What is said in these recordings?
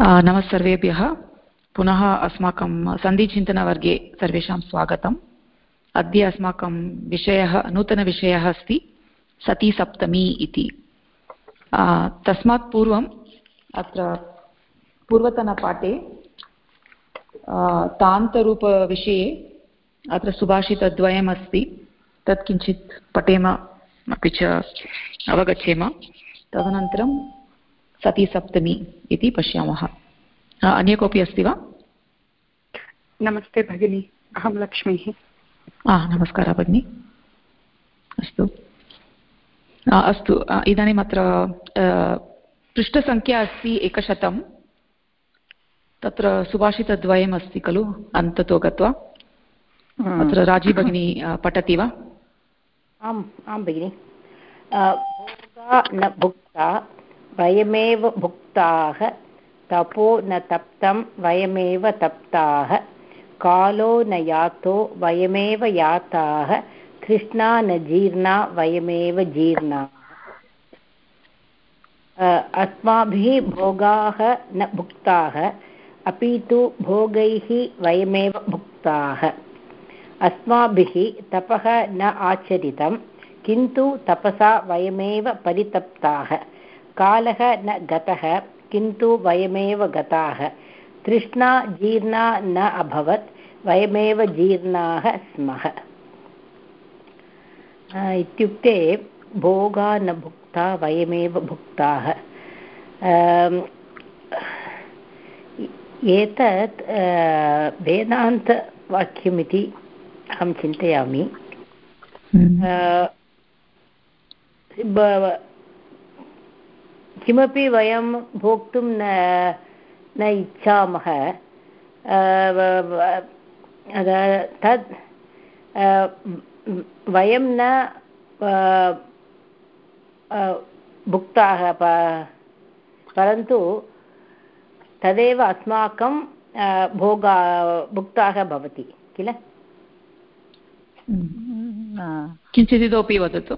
नमः सर्वेभ्यः। पुनः अस्माकं सन्धिचिन्तनवर्गे सर्वेषां स्वागतम्। अद्य अस्माकं विषयः, नूतनविषयः अस्ति सतीसप्तमी इति। तस्मात् पूर्वम् अत्र पूर्वतनपाठे तान्तरूपविषये अत्र सुभाषितद्वयमस्ति। तत् किञ्चित् पठेम, अपि च अवगच्छेम। तदनन्तरं सतीसप्तमी इति पश्यामः। अन्य कोऽपि अस्ति वा? नमस्ते भगिनी अहं लक्ष्मीः। नमस्कारः भगिनि। अस्तु। अस्तु। इदानीम् अत्र पृष्ठसङ्ख्या अस्ति एकशतं। तत्र सुभाषितद्वयम् अस्ति खलु अन्ततो गत्वा। अत्र राज़ी भगिनी पठति वा? आम् आं भगिनि। न भुक्ता वयमेव भुक्ताः तपो न तप्तं वयमेव तप्ताः कालो न यातो वयमेव याताः तृष्णा न जीर्णा वयमेव जीर्णाः अस्माभिः भोगाः न भुक्ताः अपि तु भोगैः वयमेव भुक्ताः अस्माभिः तपः न आचरितं किन्तु तपसा वयमेव परितप्ताः कालः न गतः किन्तु वयमेव गताः। तृष्णा जीर्णा न अभवत् वयमेव जीर्णाः स्मः। इत्युक्ते भोगा न भुक्ता वयमेव भुक्ताः। एतत् वेदान्तवाक्यमिति अहं चिन्तयामि। हम्म। किमपि वयं भोक्तुं न न इच्छामः तद् वयं न भुक्ताः परन्तु तदेव अस्माकं भोगा भुक्ताः भवति किल? किञ्चित् इतोपि वदतु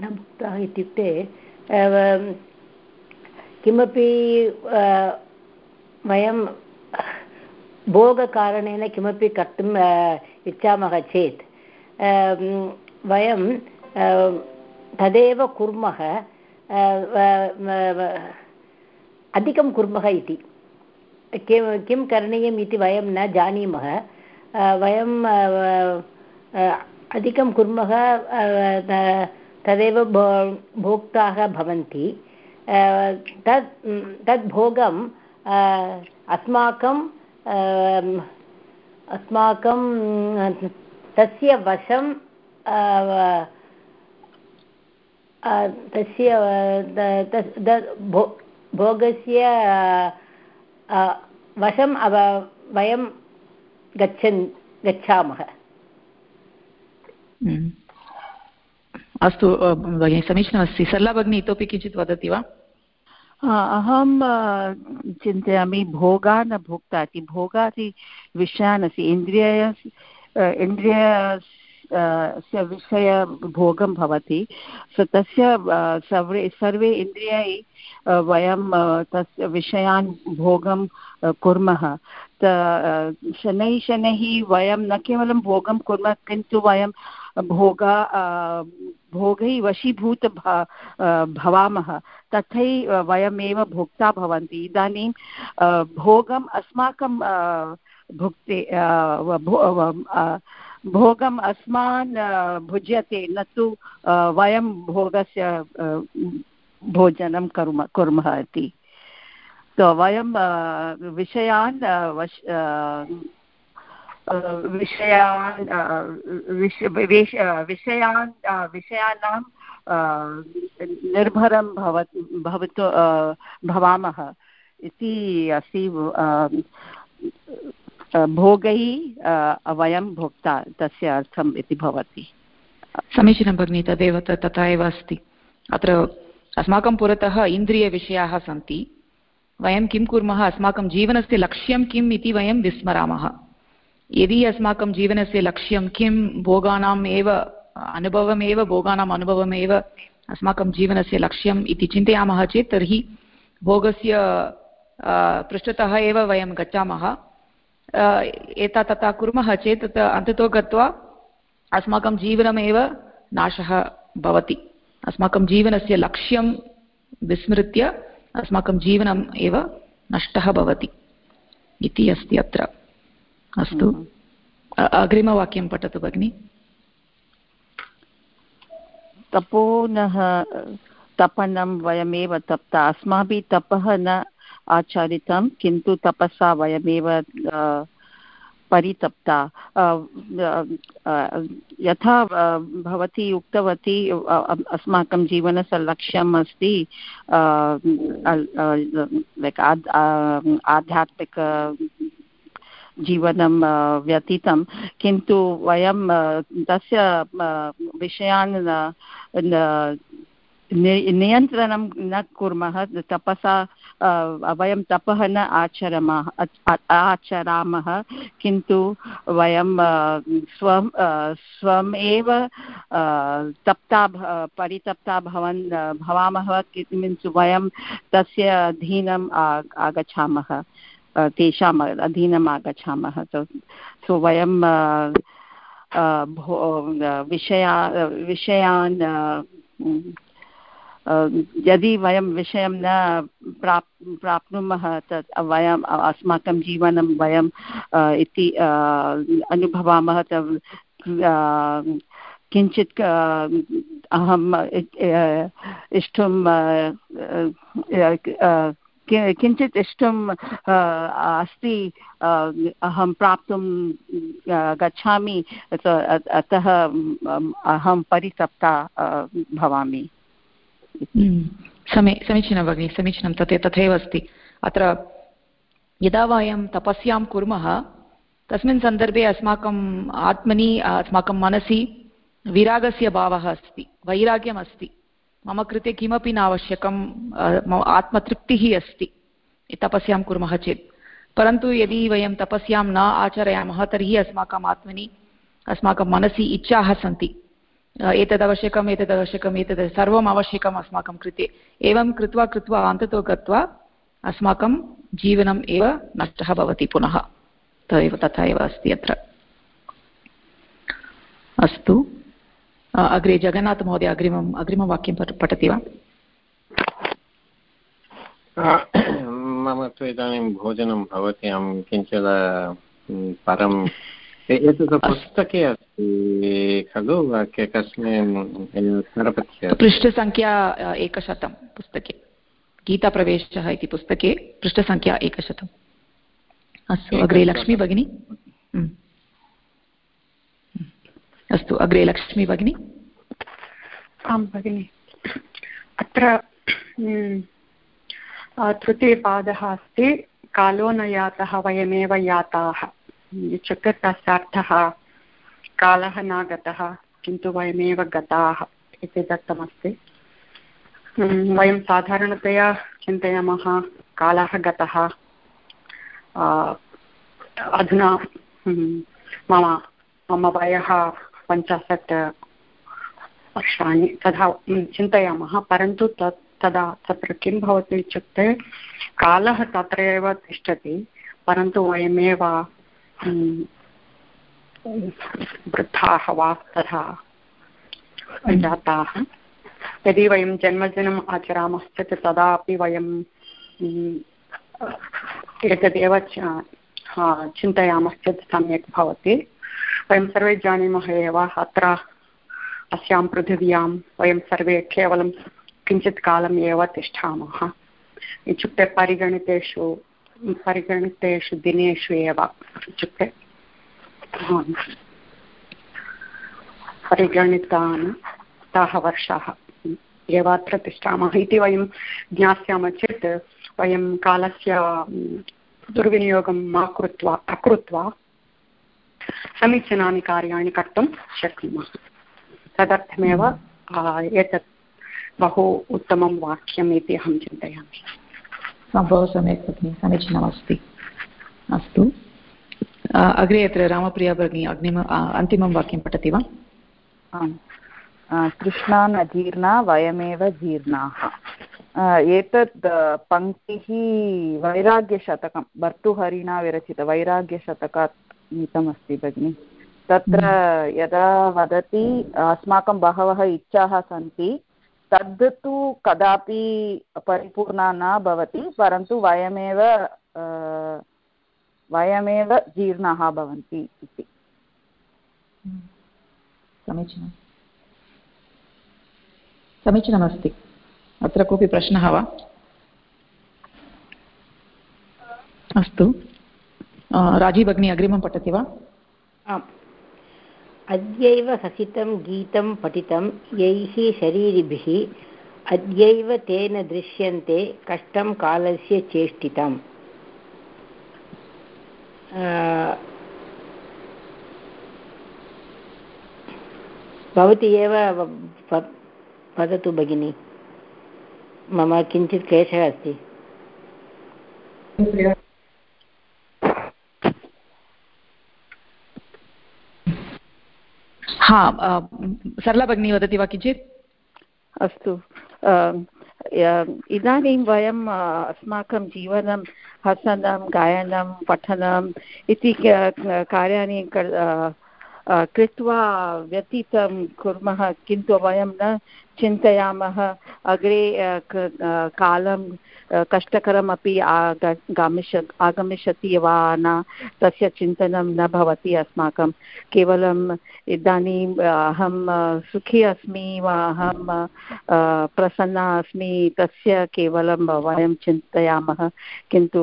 न मुक्ताः इत्युक्ते किमपि वयं भोगकारणेन किमपि कर्तुम् इच्छामः चेत् वयं तदेव कुर्मः अधिकं कुर्मः इति। किं किं करणीयम् इति वयं न जानीमः। वयं अधिकं कुर्मः तदेव भोक्ताः भवन्ति तत् तद् भोगम् अस्माकं अस्माकं, तस्य वशं तस्य भोगस्य वशम् अव, वयं गच्छन्, गच्छामः हम्म। अस्तु भगिनि समीचीनमस्ति सरला भगिनी, इतोपि किञ्चित् वदति वा? अहं चिन्तयामि भोगा न भोक्ता इति। भोगा इति विषयान् अस्ति इन्द्रिय इन्द्रियस्य विषय भोगं भवति। तस्य सर्वे सर्वे इन्द्रियै वयं तस्य विषयान् भोगं कुर्मः। शनैः शनैः वयं न केवलं भोगं कुर्मः, किन्तु वयं भोगा भोगैः वशीभूत भवामः। तथैव वयमेव भोक्ता भवन्ति। इदानीं भोगम् अस्माकं भुक्ते भोगम् अस्मान् भुज्यते। न तु वयं भोगस्य भोजनं कुर्मः कुर्मः इति। तो वयं विषयान् वश विषयान् विषयान् विषयाणां निर्भरं भव भवतु भवामः। इति अस्ति भोगैः वयं भोक्ता, तस्य अर्थम् इति भवति। समीचीनं भगिनि, तदेव तथा एव अस्ति। अत्र अस्माकं पुरतः इन्द्रियविषयाः सन्ति। वयं किं कुर्मः, अस्माकं जीवनस्य लक्ष्यं किम् इति वयं विस्मरामः। यदि अस्माकं जीवनस्य लक्ष्यं किं, भोगानाम् एव, अनुभवमेव, भोगानाम् अनुभवमेव अस्माकं जीवनस्य लक्ष्यम् इति चिन्तयामः चेत् तर्हि भोगस्य पृष्ठतः एव वयं गच्छामः। एता तथा कुर्मः चेत् अन्ततो गत्वा अस्माकं जीवनमेव नाशः भवति। अस्माकं जीवनस्य लक्ष्यं विस्मृत्य अस्माकं जीवनम् एव नष्टः भवति इति अस्ति अत्र। अस्तु। हम्म। अग्रिमवाक्यं पठतु भगिनि। तपोनः तपनं वयमेव तप्ता अस्माभिः तपः न आचरितं किन्तु तपसा वयमेव परितप्ता। यथा भवती उक्तवती अस्माकं जीवनस्य लक्ष्यम् अस्ति लैक् आध्यात्मिक जीवनं व्यतीतं। किन्तु वयं तस्य विषयान् नियन्त्रणं न कुर्मः, तपसा वयं तपः न आचरामः आचरामः। किन्तु वयं स्वं स्वम् एव तप्ता परितप्ता भवन् भवामः। मीन्स् वयं तस्य अधीनम् आगच्छामः। तेषाम् अधीनम् आगच्छामः सो वयं विषया विषयान् यदि वयं विषयं न प्राप्, प्राप्नुमः, तत् वयम् अस्माकं जीवनं वयं इति अनुभवामः किञ्चित् अहम् इष्टुं किञ्चित् इष्टम् अस्ति अहं प्राप्तुं गच्छामि अतः अहं परितप्ता भवामि। हम्म, समी समीचीनं भगिनि समीचीनं तत् तथैव अस्ति। अत्र यदा वयं तपस्यां कुर्मः तस्मिन् सन्दर्भे अस्माकम् आत्मनि अस्माकं मनसि विरागस्य भावः अस्ति वैराग्यम् अस्ति। मम कृते किमपि न आवश्यकं आत्मतृप्तिः अस्ति। तपस्यां कुर्मः चेत्। परन्तु यदि वयं तपस्यां न आचरामः तर्हि अस्माकम् आत्मनि, अस्माकं मनसि इच्छाः सन्ति। एतद् आवश्यकम्, एतद् सर्वम् आवश्यकम् अस्माकं कृते। एवं कृत्वा कृत्वा, अन्ततो गत्वा अस्माकं जीवनम् एव नष्टः भवति पुनः। तथा एव अस्ति अत्र। अस्तु। अग्रे जगन्नाथमहोदय अग्रिमम् अग्रिमवाक्यं पठति वा? मम तु इदानीं भोजनं भवति अहं किञ्चित् परं एतत् पुस्तके अस्ति खलु कस्मिन् पृष्ठसङ्ख्या एकशतं पुस्तके। गीताप्रवेशः इति पुस्तके पृष्ठसङ्ख्या एकशतम्। अस्तु अग्रे लक्ष्मी भगिनी। अस्तु अग्रे लक्ष्मी भगिनी। आं भगिनि। अत्र हम्म, तृतीयपादः अस्ति कालो न यातः वयमेव याताः। इत्युक्ते तस्य अर्थः कालः न गतः किन्तु वयमेव गताः इति दत्तमस्ति। हम्म, वयं साधारणतया चिन्तयामः कालः गतः। अधुना हम्म, मम मम वयः पञ्चाशत् वर्षाणि तथा चिन्तयामः, परन्तु तत् तदा तत्र किं भवति इत्युक्ते कालः तत्र एव तिष्ठति, परन्तु वयमेव वृद्धाः वा तथा जाताः। यदि वयं जन्मदिनम् आचरामश्चेत् तदापि वयं एतदेव चिन्तयामश्चेत् सम्यक् भवति। वयं सर्वे जानीमः एव, अत्र अस्यां पृथिव्यां वयं सर्वे केवलं किञ्चित् कालम् एव तिष्ठामः। इत्युक्ते परिगणितेषु परिगणितेषु दिनेषु एव इत्युक्ते परिगणितान् ताः वर्षाः एव अत्र तिष्ठामः इति वयं ज्ञास्यामः चेत्, वयं कालस्य दुर्विनियोगं मा कृत्वा, अकृत्वा समीचीनानि कार्याणि कर्तुं शक्नुमः। तदर्थमेव एतत् बहु उत्तमं वाक्यम् इति अहं चिन्तयामि। बहु सम्यक् भगिनि समीचीनमस्ति। अस्तु। अग्रे अत्र रामप्रिया भगिनी अग्निम अन्तिमं वाक्यं पठति वा? आम्। तृष्णा न जीर्णा वयमेव जीर्णाः। एतत् पङ्क्तिः वैराग्यशतकं भर्तुहरिणा विरचित वैराग्यशतकात् नीतमस्ति भगिनि। तत्र यदा वदति, अस्माकं बहवः इच्छाः सन्ति, तद् तु कदापि परिपूर्णा न भवति, परन्तु वयमेव वयमेव जीर्णाः भवन्ति इति। समीचीनं। समीचीनमस्ति। अत्र कोऽपि प्रश्नः वा? अस्तु। राज़ी भगिनी अग्रिमं पठति वा? आम्। अद्यैव हसितं गीतं पठितं यैः शरीरिभिः अद्यैव तेन दृश्यन्ते कष्टं कालस्य चेष्टितम्। भवती एव वदतु भगिनि। मम किञ्चित् क्लेशः अस्ति। हा सरला भगिनी वदति वा किञ्चित्? अस्तु. इदानीं वयम् अस्माकं जीवनं, हसनं, गायनं, पठनम् इति कार्याणि कृत्वा व्यतीतं कुर्मः, किन्तु वयं न चिन्तयामः। अग्रे कालं कष्टकरमपि आगमिष्य आगमिष्यति वा न, तस्य चिन्तनं न भवति अस्माकं। केवलम् इदानीम् अहं सुखी अस्मि वा अहं प्रसन्ना अस्मि, तस्य केवलं वयं चिन्तयामः। किन्तु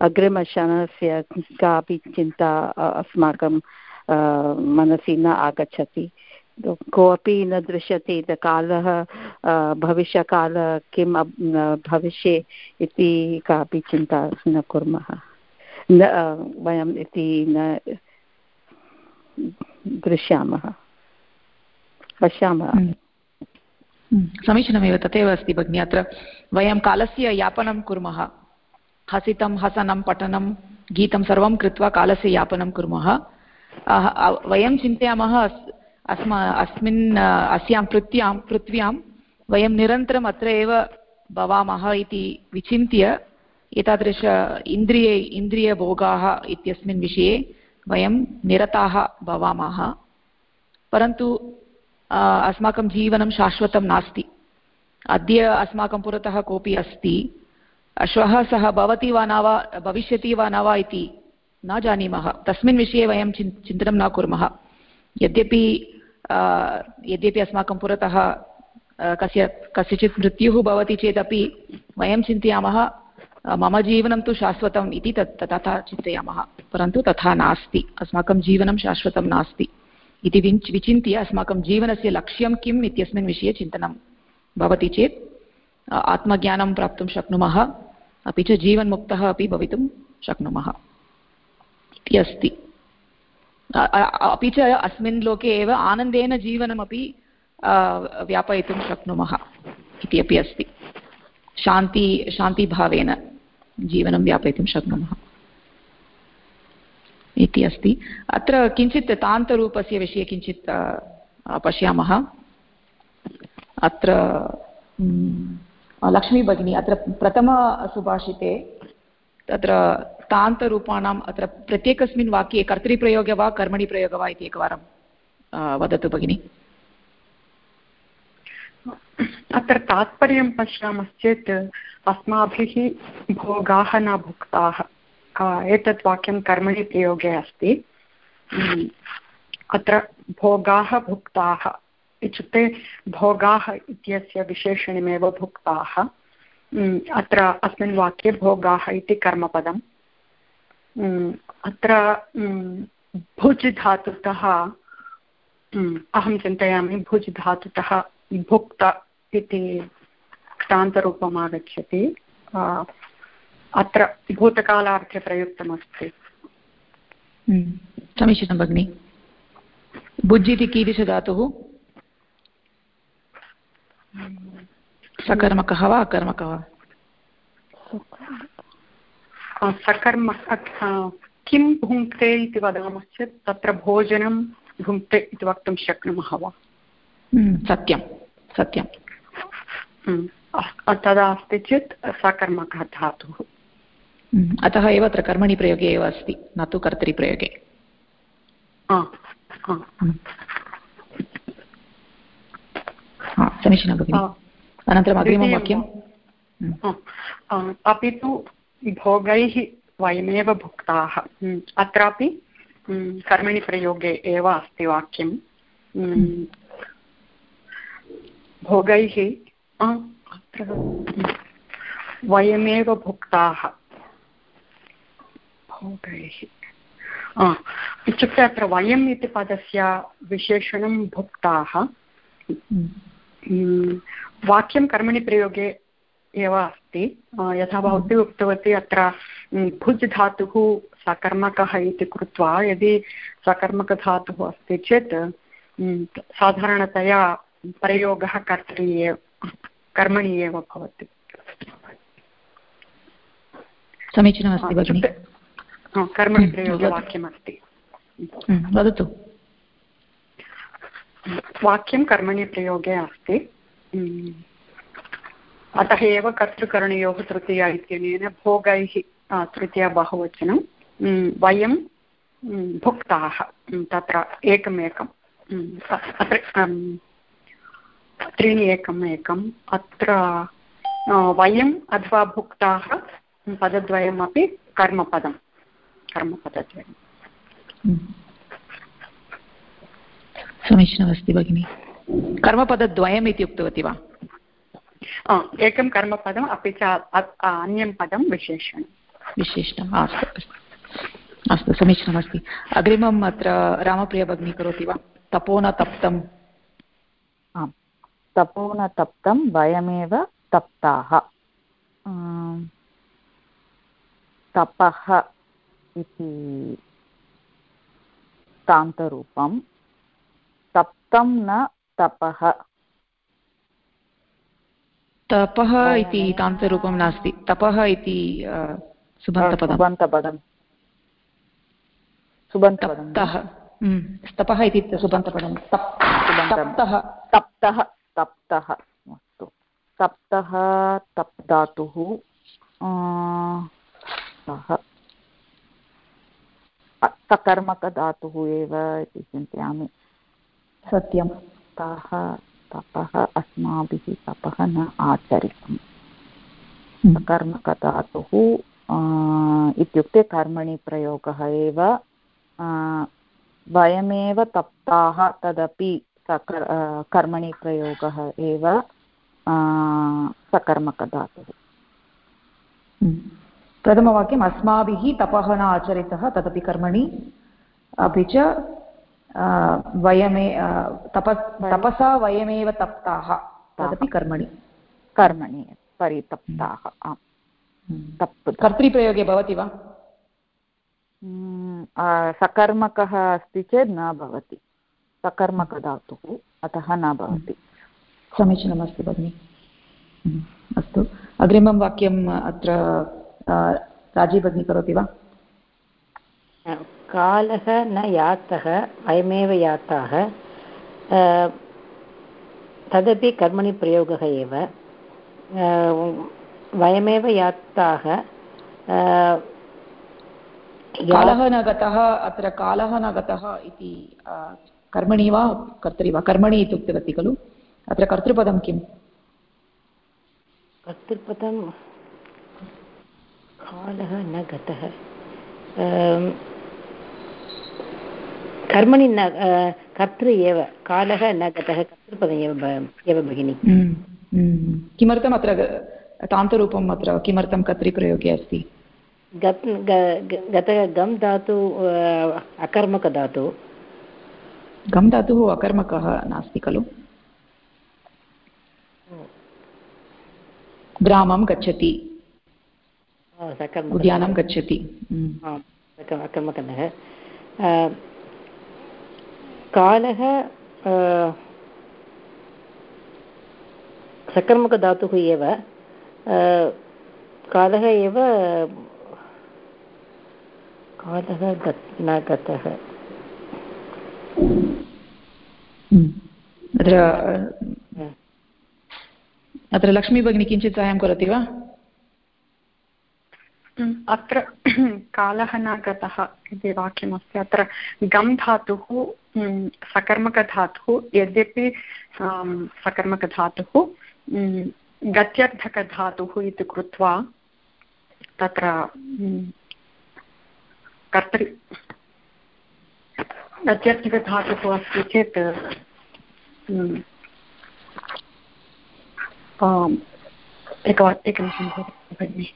अग्रिमक्षणस्य कापि चिन्ता अस्माकं मनसि न आगच्छति कोऽपि न दृश्यते कालः भविष्यकाल किं भविष्ये इति कापि चिन्ता न कुर्मः न वयम् इति न दृश्यामः पश्यामः समीचीनमेव तथैव अस्ति भगिनि अत्र वयं कालस्य यापनं कुर्मः हसितं हसनं पठनं गीतं सर्वं कृत्वा कालस्य यापनं कुर्मः वयं चिन्तयामः अस्मा, अस्मिन् अस्यां पृथ्व्यां पृथ्व्यां वयं निरन्तरम् अत्र एव भवामः इति विचिन्त्य एतादृश इन्द्रिय, इन्द्रियभोगाः इत्यस्मिन् विषये वयं निरताः भवामः। परन्तु अस्माकं जीवनं शाश्वतं नास्ति। अद्य अस्माकं पुरतः कोऽपि अस्ति। श्वः सः भवति वा न वा, भविष्यति वा न वा इति न जानीमः। तस्मिन् विषये वयं चिन्, चिन्तनं न कुर्मः। यद्यपि यद्यपि अस्माकं पुरतः कस्य, कस्यचित् मृत्युः भवति चेदपि वयं चिन्तयामः मम जीवनं तु शाश्वतम् इति तत्, तथा चिन्तयामः। परन्तु तथा नास्ति। अस्माकं जीवनं शाश्वतं नास्ति। इति विञ्च, विचिन्त्य अस्माकं जीवनस्य लक्ष्यं किम् इत्यस्मिन् विषये चिन्तनं भवति चेत् आत्मज्ञानं प्राप्तुं शक्नुमः। अपि च जीवन्मुक्तः अपि भवितुं शक्नुमः। इति अस्ति। अपि च अस्मिन् लोके एव आनन्देन जीवनमपि व्यापयितुं शक्नुमः इति अपि अस्ति। शान्ति, शान्तिभावेन जीवनं व्यापयितुं शक्नुमः इति अस्ति। अत्र किञ्चित् तान्तरूपस्य विषये किञ्चित् पश्यामः। अत्र लक्ष्मी भगिनी, अत्र प्रथमसुभाषिते तत्र तान्तरूपाणाम् अत्र प्रत्येकस्मिन् वाक्ये कर्तरिप्रयोगः वा कर्मणि प्रयोगः वा इति एकवारं वदतु भगिनि। अत्र तात्पर्यं पश्यामश्चेत्, अस्माभिः भोगाः न भुक्ताः। एतत् वाक्यं कर्मणि प्रयोगे अस्ति। अत्र भोगाः भुक्ताः इत्युक्ते भोगाः इत्यस्य विशेषणमेव भुक्ताः। अत्र अस्मिन् वाक्ये भोगाः इति कर्मपदम्। अत्र भुज् धातुतः अहं चिन्तयामि भुज् धातुतः भुक्त इति क्तान्तरूपम् आगच्छति। अत्र भूतकालार्थे प्रयुक्तमस्ति समीचीनं भगिनि। भुज् इति कीदृशधातुः सकर्मकः वा अकर्मकः वा? सकर्म किं भुङ्क्ते इति वदामश्चेत् तत्र भोजनं भुङ्क्ते इति वक्तुं शक्नुमः वा? सत्यं सत्यं। तदा अस्ति चेत् सकर्मकः धातुः अतः एव अत्र कर्मणि प्रयोगे एव अस्ति न तु कर्तरिप्रयोगे समीचीनं भगिनि। अनन्तरम् अग्रिमं वाक्यं अपि तु भोगैः वयमेव भुक्ताः। अत्रापि कर्मणि प्रयोगे एव अस्ति वाक्यं भोगैः अत्र वयमेव भुक्ताः। भोगैः इत्युक्ते अत्र वयम् इति पदस्य विशेषणं भुक्ताः। वाक्यं कर्मणि प्रयोगे एव अस्ति। यथा भवती उक्तवती अत्र भुज् धातुः सकर्मकः इति कृत्वा यदि सकर्मकधातुः अस्ति चेत् साधारणतया प्रयोगः कर्तरि एव कर्मणि एव भवति। समीचीनमस्ति भगिनि। कर्मणि प्रयोगवाक्यमस्ति वदतु। वाक्यं कर्मणि प्रयोगे अस्ति अतः एव कर्तृकरणयोः तृतीया इत्यनेन भोगैः तृतीया बहुवचनं वयं भुक्ताः तत्र एकमेकम् अत्र त्रीणि एकम् एकम्, अत्र वयम् अथवा भुक्ताः पदद्वयमपि कर्मपदं कर्मपदद्वयम्। समीचीनमस्ति भगिनि। कर्मपदद्वयम् इति उक्तवती वा? एकं कर्मपदम् अपि च अन्यं पदं विशेषणं विशेषणम् अस्तु अस्तु। समीचीनमस्ति। अग्रिमम् अत्र रामप्रियभगिनी करोति वा? तपोनतप्तम्। आम्। तपोनतप्तं वयमेव तप्ताः। तपः इति तान्तरूपं तप्तं न तपः। तपः इति तान्तरूपं नास्ति। तपः इति सुबन्तपदं सुबन्तपदं तपः इति सुबन्तपदं तप्तः। तप्तः तप्तः। अस्तु। तप्तः तप् धातुः सकर्मकधातुः एव इति चिन्तयामि। सत्यं तः तपः अस्माभिः तपः न आचरितम्। कर्मकधातुः इत्युक्ते कर्मणि प्रयोगः एव वयमेव तप्ताः तदपि सकर् कर्मणि प्रयोगः एव सकर्मकधातुः प्रथमवाक्यम् अस्माभिः तपः न आचरितः तदपि कर्मणि अपि च वयमे तप तपसा वयमेव तप्ताः तदपि कर्मणि। कर्मणि परितप्ताः आम्। तप् कर्तृप्रयोगे भवति वा? सकर्मकः अस्ति चेत् न भवति। सकर्मकधातुः अतः न भवति। समीचीनमस्ति भगिनि। अस्तु। अग्रिमं वाक्यम् अत्र राज़ी भगिनी करोति वा? कालः न यातः अयमेव याताः। तदपि कर्मणि प्रयोगः एव। वयमेव याताः। कालः न गतः अत्र कालः न गतः इति कर्मणि वा कर्तरि वा? कर्मणि इति उक्तवती खलु? अत्र कर्तृपदं किम्? कर्तृपदं कालः न गतः। कर्मणि न कर्तृ एव कालः न गतः कर्तृपदम् एव एव भगिनि। किमर्थम् अत्र तान्तरूपम् अत्र किमर्थं कर्तृप्रयोगे अस्ति? गतः गम् धातु अकर्मकधातु गम् धातुः। अकर्मकः नास्ति खलु? ग्रामं गच्छति। उद्यानं गच्छति। अकर्मकः कालः सकर्मकधातुः एव कालः एव कालः न गतः। अत्र अत्र लक्ष्मी भगिनी किञ्चित् साहाय्यं करोति वा? अत्र कालः न गतः इति वाक्यमस्ति। अत्र गम् धातुः सकर्मकधातुः, यद्यपि सकर्मकधातुः गत्यर्थकधातुः इति कृत्वा तत्र कर्तरि, गत्यर्थकधातुः अस्ति चेत् एकवारम् एकनिमिषं भगिनि।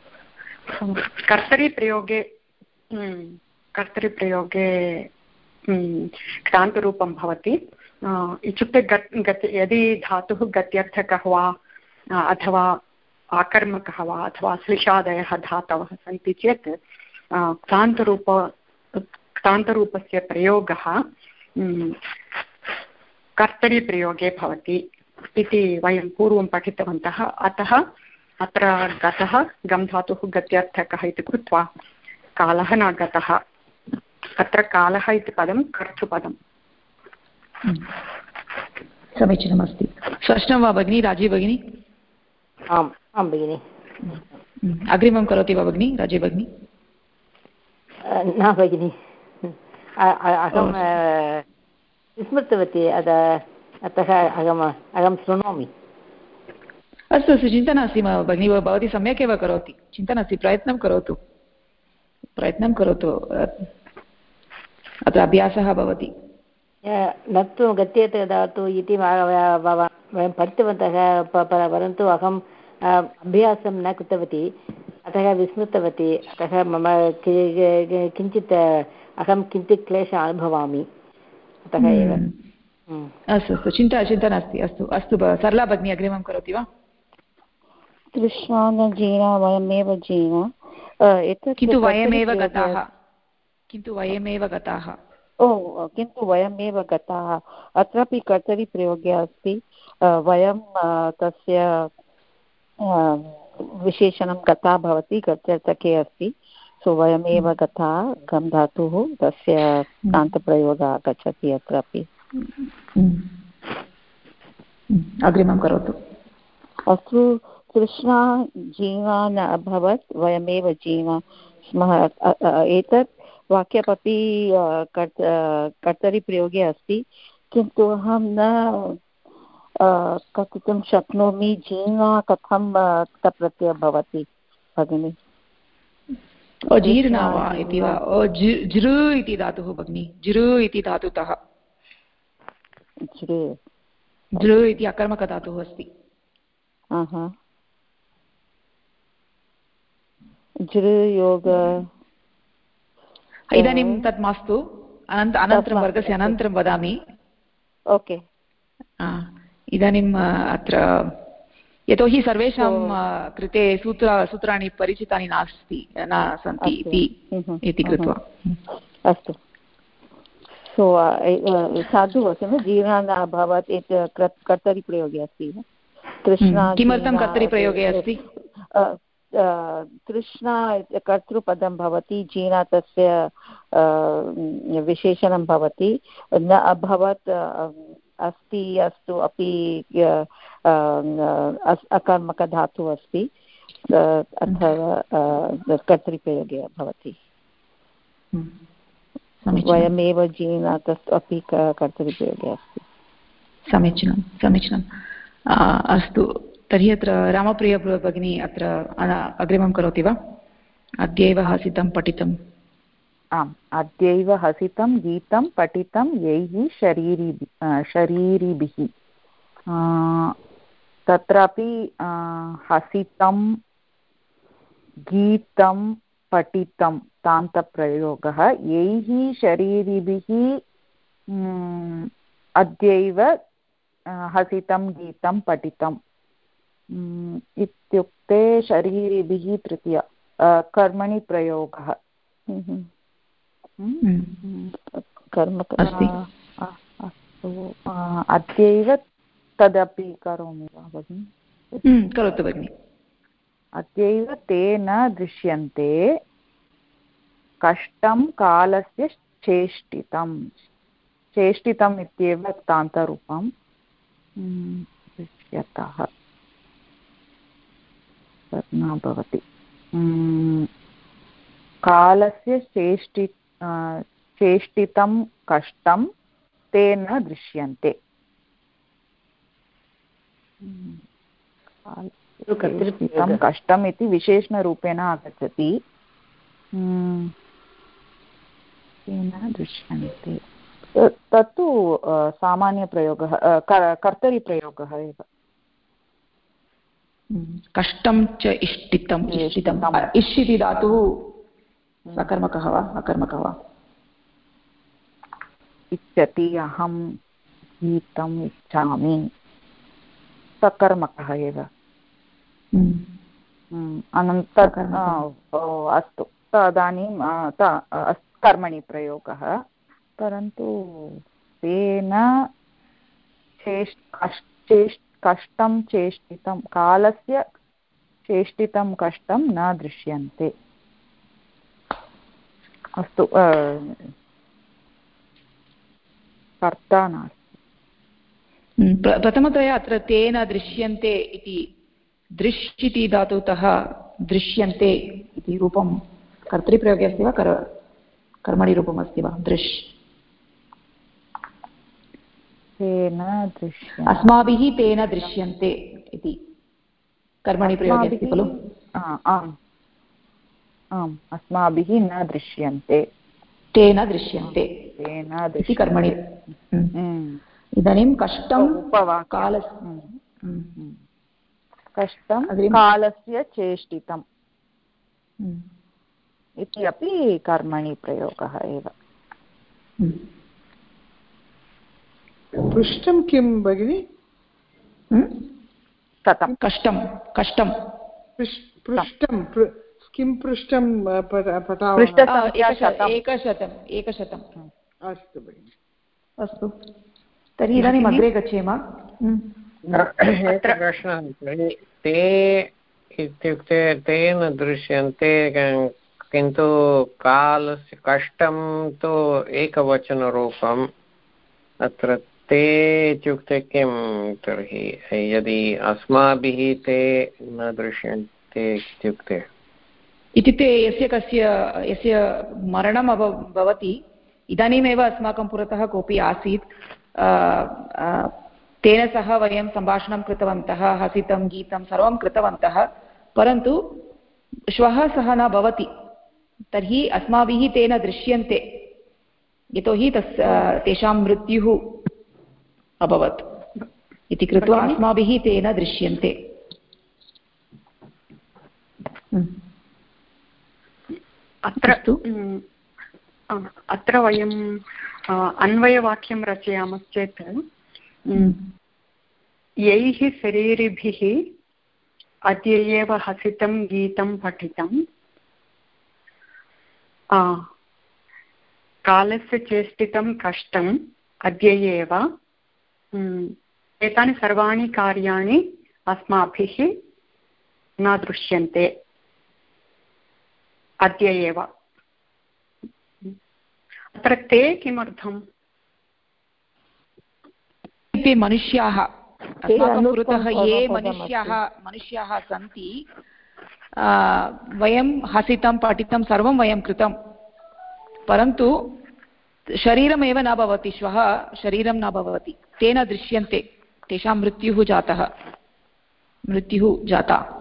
कर्तरिप्रयोगे कर्तरिप्रयोगे क्रान्तरूपं भवति। इत्युक्ते गत् गत्, यदि धातुः गत्यर्थकः वा अथवा आकर्मकः वा, अथवा स्लिशादयः धातवः सन्ति चेत् क्रान्तरूप, क्रान्तरूपस्य प्रयोगः कर्तरिप्रयोगे भवति इति वयं पूर्वं पठितवन्तः। अतः अत्र गतः गम् धातुः गत्यर्थकः इति कृत्वा कालः न गतः अत्र कालः इति पदं कर्तृपदम्। समीचीनमस्ति। स्पष्टं वा भगिनी राजीव भगिनी? आम् आं भगिनि। अग्रिमं करोति वा भगिनी राजीव भगिनी? न भगिनि। अहं विस्मृतवती अतः अहम् अहं शृणोमि। अस्तु अस्तु चिन्ता नास्ति भगिनी भवती सम्यक् एव करोति। चिन्ता नास्ति प्रयत्नं करोतु। प्रयत्नं करोतु। अत्र अभ्यासः भवति। न तु गत्येत दातु इति वयं पठितवन्तः परन्तु अहम् अभ्यासं न कृतवती। अतः विस्मृतवती। अतः मम किञ्चित् अहं किञ्चित् क्लेशः अनुभवामि। अतः एव। अस्तु अस्तु। चिन्ता चिन्ता नास्ति। अस्तु अस्तु सरला भगिनी अग्रिमं करोति वा? तृष्णा जीना वयमेव जीना। एतत् किन्तु वयमेव गताः। किन्तु वयमेव गताः। ओ किन्तु वयमेव गताः। अत्रापि कर्तरिप्रयोगे अस्ति वयं तस्य विशेषणं गता भवति गत्यर्थके अस्ति। सो वयमेव हम्म। गता गम् धातुः तस्य कान्तप्रयोगः आगच्छति अत्रापि। हम्म। अग्रिमं करोतु। अस्तु। तृष्णा जीवा न अभवत् वयमेव जीवा स्मः। एतत् वाक्यमपि कर्त कर्तरिप्रयोगे अस्ति। किन्तु अहं न कथितुं शक्नोमि जीवा कथं प्रत्ययः भवति भगिनि? जीर्णा वा इति वा? जृ इति धातुः भगिनि। जृ इति धातुतः। जृ इति अकर्मकधातुः अस्ति। जृयोग इदानीं तत् मास्तु अनन्त अनन्तरं वर्गस्य अनन्तरं वदामि ओके इदानीम् अत्र यतोहि सर्वेषां कृते सूत्र सूत्राणि परिचितानि नास्ति न सन्ति इति कृत्वा अस्तु सो साधु वचनं जीर्णा न अभवत् कर्तरिप्रयोगे अस्ति कृष्णा किमर्थं कर्तरिप्रयोगे अस्ति तृष्णा कर्तृपदं भवति जीना तस्य विशेषणं भवति। न अभवत् अस्ति अस्तु अपि अकर्मकधातुः अस्ति। अथवा कर्तृप्रयोगे भवति। वयमेव जीना तत् अपि कर्तृप्रयोगे अस्ति। समीचीनं समीचीनम्। अस्तु। तर्हि अत्र रामप्रिय भगिनी अत्र अग्रिमं करोति वा? अद्यैव हसितं पठितम्। आम्, अद्यैव हसितं गीतं पठितं यैः शरीरि शरीरिभिः। तत्रापि हसितं गीतं पठितं तान्तप्रयोगः। यैः शरीरिभिः अद्यैव हसितं गीतं पठितं इत्युक्ते शरीरिभिः तृतीय कर्मणि प्रयोगः। कर्म अस्तु। अद्यैव तदपि करोमि वा भगिनि? करोतु भगिनि। अद्यैव ते न दृश्यन्ते कष्टं कालस्य चेष्टितं चेष्टितम् इत्येव तान्तरूपं दृश्यतः। न भवति। कालस्य चेष्टि चेष्टितं कष्टं ते न दृश्यन्ते कष्टम् इति विशेषणरूपेण आगच्छति। तेन दृश्यन्ते। तत्तु सामान्यप्रयोगः कर्तरिप्रयोगः एव। कष्टं च इष्टितम्। इष्टितम्। इष् इति धातुः सकर्मकः वा? अकर्मकः वा? इच्छति अहं गीतम् इच्छामि। सकर्मकः एव। अनन्तरं अस्तु। तदानीं कर्मणि प्रयोगः। परन्तु तेन चेष् कष्टं चेष्टितं, कालस्य चेष्टितं कष्टं न दृश्यन्ते। अस्तु कर्ता नास्ति। प्रथमतया अत्र तेन दृश्यन्ते इति दृश् इति धातुतः दृश्यन्ते इति रूपं कर्तृप्रयोगे अस्ति वा? कर कर्मणि रूपमस्ति वा? दृश् तेन दृश्य अस्माभिः तेन दृश्यन्ते इति कर्मणि प्रयोगे अस्ति खलु? आम्। आम् अस्माभिः न दृश्यन्ते। तेन दृश्यन्ते तेन इति कर्मणि। इदानीं कष्टं कालस्य कष्टं कालस्य चेष्टितम्। इति अपि कर्मणि प्रयोगः एव। पृष्ठं किं भगिनि? कथं कष्टं कष्टं। पृष्ठं किं पृष्ठं एकशतम्। एकशतम् अस्तु भगिनि। अस्तु। तर्हि इदानीम् अग्रे गच्छेम। प्रश्नः ते इत्युक्ते तेन दृश्यन्ते किन्तु कालस्य कष्टं तु एकवचनरूपम् अत्र ते इत्युक्ते किं तर्हि, यदि अस्माभिः ते न दृश्यन्ते इत्युक्ते? इत्युक्ते यस्य कस्य, यस्य मरणम् अभ भवति, इदानीमेव अस्माकं पुरतः कोऽपि आसीत् तेन सह वयं सम्भाषणं कृतवन्तः, हसितं, गीतं सर्वं कृतवन्तः, परन्तु श्वः सः न भवति, तर्हि अस्माभिः तेन दृश्यन्ते, यतोहि तस् तेषां मृत्युः अभवत्। इति कृत्वा अस्माभिः तेन दृश्यन्ते। अत्र अत्र वयं अन्वयवाक्यं रचयामश्चेत् यैः शरीरिभिः अद्य एव हसितं गीतं पठितं। कालस्य चेष्टितं कष्टम् अद्य एव एतानि सर्वाणि कार्याणि अस्माभिः न दृश्यन्ते। अद्य एव। अत्र ते किमर्थम्? इति मनुष्याः। अस्माकं पुरतः ये मनुष्याः मनुष्याः सन्ति वयं हसितं पठितं सर्वं वयं कृतं। परन्तु शरीरमेव न भवति श्वः शरीरं न भवति। तेन दृश्यन्ते। तेषां मृत्युः जातः। मृत्युः जाता।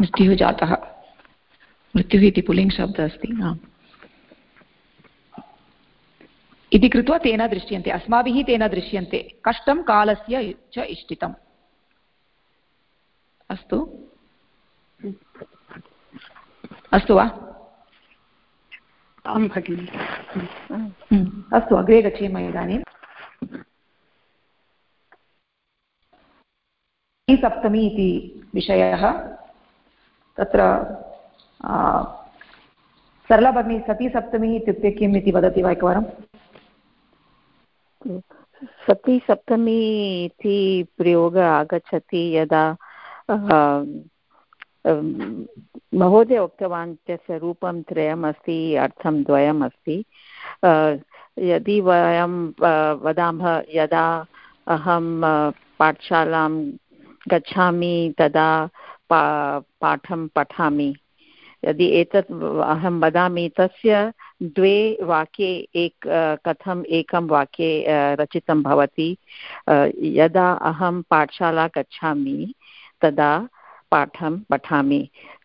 मृत्युः जातः। मृत्युः इति पुल्लिङ्गशब्दः अस्ति। इति कृत्वा तेन दृश्यन्ते। अस्माभिः तेन दृश्यन्ते। कष्टं कालस्य च इष्टितम्। अस्तु। अस्तु वा? आं भगिनि। अस्तु अग्रे गच्छेम इदानीं। सप्तमी इति विषयः। तत्र सरला भगिनी सतीसप्तमी इत्युक्ते किम् इति वदति वा एकवारं? सतीसप्तमी इति प्रयोगः आगच्छति यदा महोदय उक्तवान् तस्य रूपं त्रयम् अस्ति अर्थं द्वयम् अस्ति यदि वयं वदामः यदा अहं पाठशालां गच्छामि, तदा पा, पाठं पठामि। यदि एतत् अहं वदामि, तस्य द्वे वाक्ये एक कथम् एकं वाक्ये रचितं भवति। यदा अहं पाठशाला गच्छामि, तदा पाठं पठामि।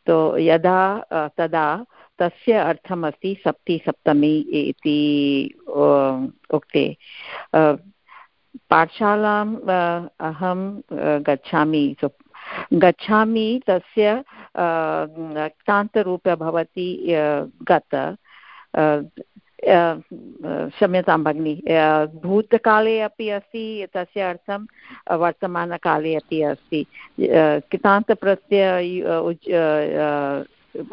तो यदा तदा तस्य अर्थमस्ति सप्ति सप्तमी इति उक्ते। पाठशालाम् अहं गच्छामि गच्छामि तस्य क्तान्तरूपे भवति गत। क्षम्यतां भगिनि भूतकाले अपि अस्ति, तस्य अर्थं वर्तमानकाले अपि अस्ति। कितान्तप्रत्यय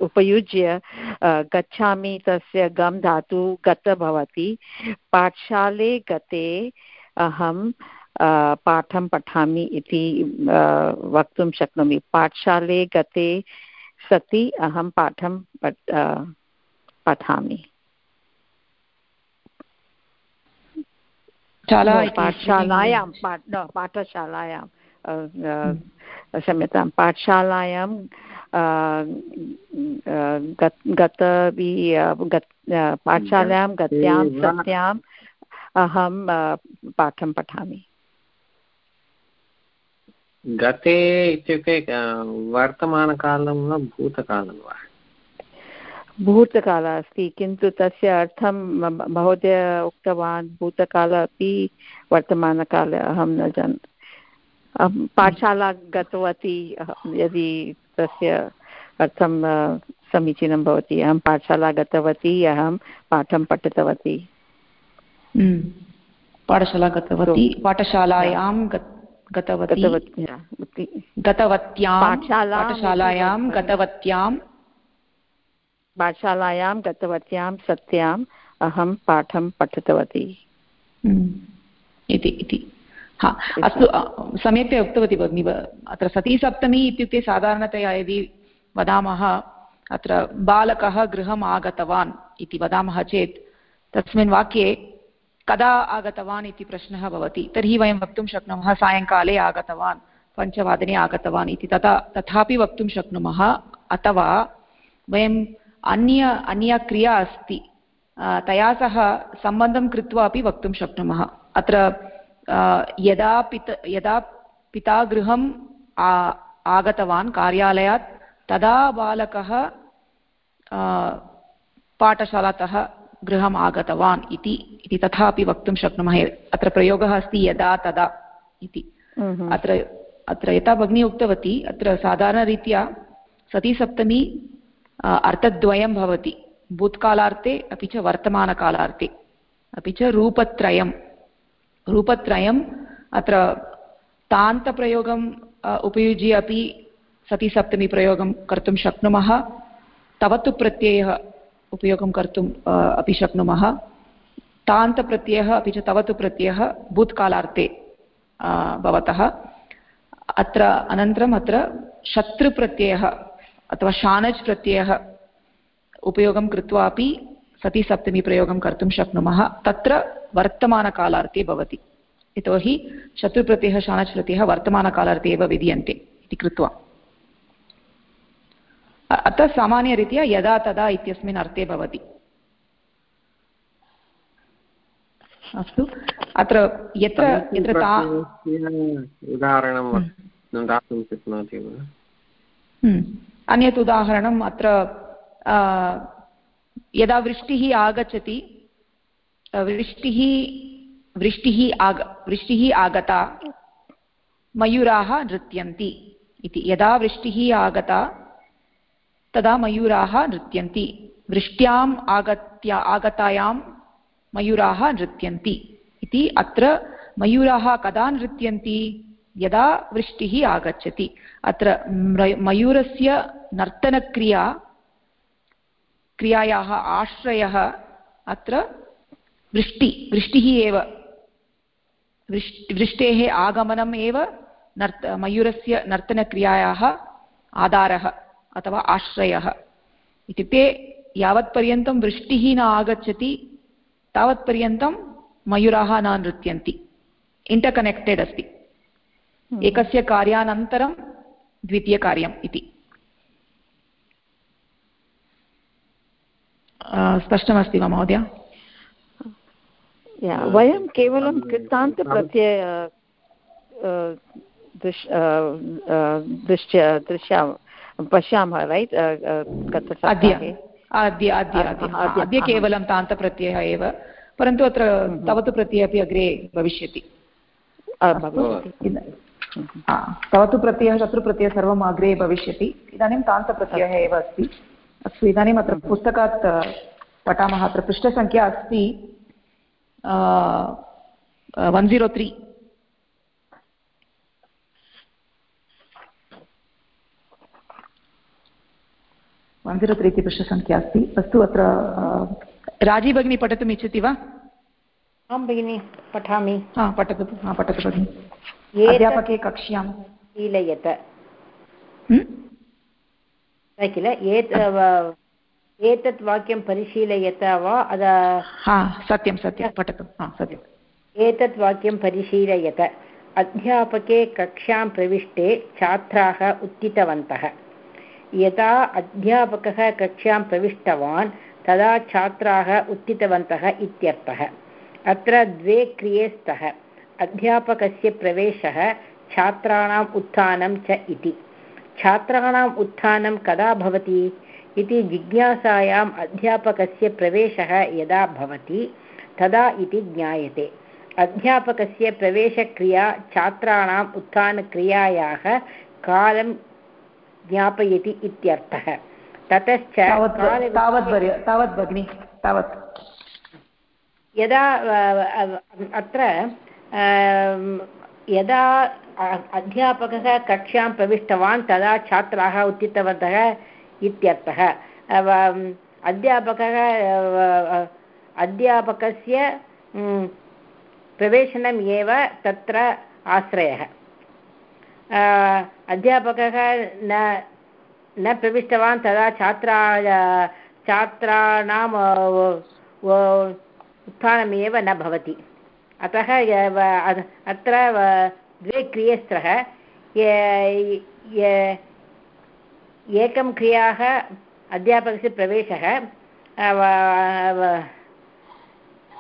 उपयुज्य गच्छामि तस्य गम् धातु गत भवति पाठशाले गते अहं पाठं पठामि इति वक्तुं शक्नोमि। पाठशाले गते सति अहं पाठं पठामि। पाठशालायां पाठशालायां क्षम्यतां पाठशालायां गत पाठशालायां गत्यां सत्याम् अहं पाठं पठामि गते इत्युक्ते वर्तमानकालं वा भूतकालं वा भूतकालः अस्ति किन्तु तस्य अर्थं महोदय उक्तवान् भूतकाल अपि वर्तमानकाले अहं न जान पाठशाला गतवती यदि तस्य अर्थं समीचीनं भवति अहं पाठशाला गतवती अहं पाठं पठितवती। पाठशाला गतवती पाठशालायां गतवती। गतवत्यां पाठशालायां गतवत्यां पाठशालायां गतवत्यां सत्याम् अहं पाठं पठितवती। इति इति। हा अस्तु सम्यक्तया उक्तवती भगिनि अत्र सतीसप्तमी इत्युक्ते साधारणतया यदि वदामः अत्र बालकः गृहम् आगतवान् इति वदामः चेत् तस्मिन् वाक्ये कदा आगतवान् इति प्रश्नः भवति। तर्हि वयं वक्तुं शक्नुमः सायङ्काले आगतवान् पञ्चवादने आगतवान् इति। तथा तथापि वक्तुं शक्नुमः अथवा वयं अन्य अन्या क्रिया अस्ति तया सह सम्बन्धं कृत्वा अपि वक्तुं शक्नुमः। अत्र यदा पित यदा पिता गृहम् आगतवान् कार्यालयात् तदा बालकः पाठशालातः गृहम् आगतवान् इति इति तथापि वक्तुं शक्नुमः। अत्र प्रयोगः अस्ति यदा तदा इति। अत्र अत्र यथा भगिनी उक्तवती अत्र साधारणरीत्या सतीसप्तमी अर्थद्वयं भवति। भूत्कालार्थे, अपि च वर्तमानकालार्थे। अपि च रूपत्रयं। रूपत्रयम् अत्र तान्तप्रयोगम् उपयुज्य अपि सतीसप्तमीप्रयोगं कर्तुं शक्नुमः। तवतु प्रत्ययः उपयोगं कर्तुम् अपि शक्नुमः। तान्तप्रत्ययः, अपि च तवतु प्रत्ययः भूत्कालार्थे भवतः। अत्र अनन्तरम् अत्र शत्रुप्रत्ययः अथवा शानज् प्रत्ययः उपयोगं कृत्वा अपि सतीसप्तमीप्रयोगं कर्तुं शक्नुमः। तत्र वर्तमानकालार्थे भवति। यतोहि शत्रुप्रत्ययः शानच् प्रत्ययः वर्तमानकालार्थे एव विधीयन्ते इति कृत्वा। अतः सामान्यरीत्या यदा तदा इत्यस्मिन् अर्थे भवति। अस्तु। अत्र यत्र यत्र ता उदाहरणं दातुं शक्नोति वा? अन्यत् उदाहरणम् अत्र यदा वृष्टिः आगच्छति वृष्टिः वृष्टिः आग, वृष्टिः आगता, मयूराः नृत्यन्ति इति। यदा वृष्टिः आगता, तदा मयूराः नृत्यन्ति। वृष्ट्याम् आगत्य आगतायां मयूराः नृत्यन्ति इति। अत्र मयूराः कदा नृत्यन्ति? यदा वृष्टिः आगच्छति। अत्र मयूरस्य नर्तनक्रिया क्रियायाः आश्रयः अत्र वृष्टि वृष्टिः एव। वृष् वृष्टेः आगमनम् एव नर्त मयूरस्य नर्तनक्रियायाः आधारः अथवा आश्रयः। इत्युक्ते यावत्पर्यन्तं वृष्टिः न आगच्छति तावत्पर्यन्तं मयूराः न नृत्यन्ति। इण्टर्कनेक्टेड् अस्ति। एकस्य कार्यानन्तरं द्वितीयकार्यम् इति। स्पष्टमस्ति वा महोदय? वयं केवलं कृतान्तप्रत्यय दृश्य दृश्य पश्यामः रैट् अद्य अद्य अद्य अद्य केवलं तान्तप्रत्ययः एव परन्तु अत्र तवतु प्रत्ययः अपि अग्रे भविष्यति। तवतु प्रत्ययः शत्रुप्रत्ययः सर्वम् अग्रे भविष्यति। इदानीं तान्तप्रत्ययः एव अस्ति। अस्तु इदानीम् अत्र पुस्तकात् पठामः। अत्र पृष्ठसङ्ख्या अस्ति one zero three one zero three इति पृष्ठसङ्ख्या अस्ति। अस्तु अत्र राज़ी भगिनी पठितुम् इच्छति वा? आं भगिनि पठामि। हा पठतु हा पठतु भगिनि अध्यापके कक्ष्यां शीलयत। किल? एतत् वाक्यं परिशीलयत वा? हा सत्यं सत्यं पठतु। हा सत्यम् एतत् वाक्यं परिशीलयत। अध्यापके कक्षां प्रविष्टे छात्राः उत्थितवन्तः। यदा अध्यापकः कक्षां प्रविष्टवान् तदा छात्राः उत्थितवन्तः इत्यर्थः। अत्र द्वे क्रिये स्तः अध्यापकस्य प्रवेशः छात्राणाम् उत्थानं च इति। छात्राणाम् उत्थानं कदा भवति इति जिज्ञासायाम् अध्यापकस्य प्रवेशः यदा भवति तदा इति ज्ञायते। अध्यापकस्य प्रवेशक्रिया छात्राणाम् उत्थानक्रियायाः कालं ज्ञापयति इत्यर्थः। ततश्च तावत् भगिनि तावत्। यदा अत्र यदा अध्यापकः कक्षां प्रविष्टवान्, तदा छात्राः उत्थितवन्तः इत्यर्थः। अध्यापकः अध्यापकस्य प्रवेशनम् एव तत्र आश्रयः। अध्यापकः न न प्रविष्टवान्, तदा छात्रा, छात्राणाम् उत्थानमेव न भवति। अतः अत्र द्वे क्रियस्त्रः एकं क्रियाः अध्यापकस्य प्रवेशः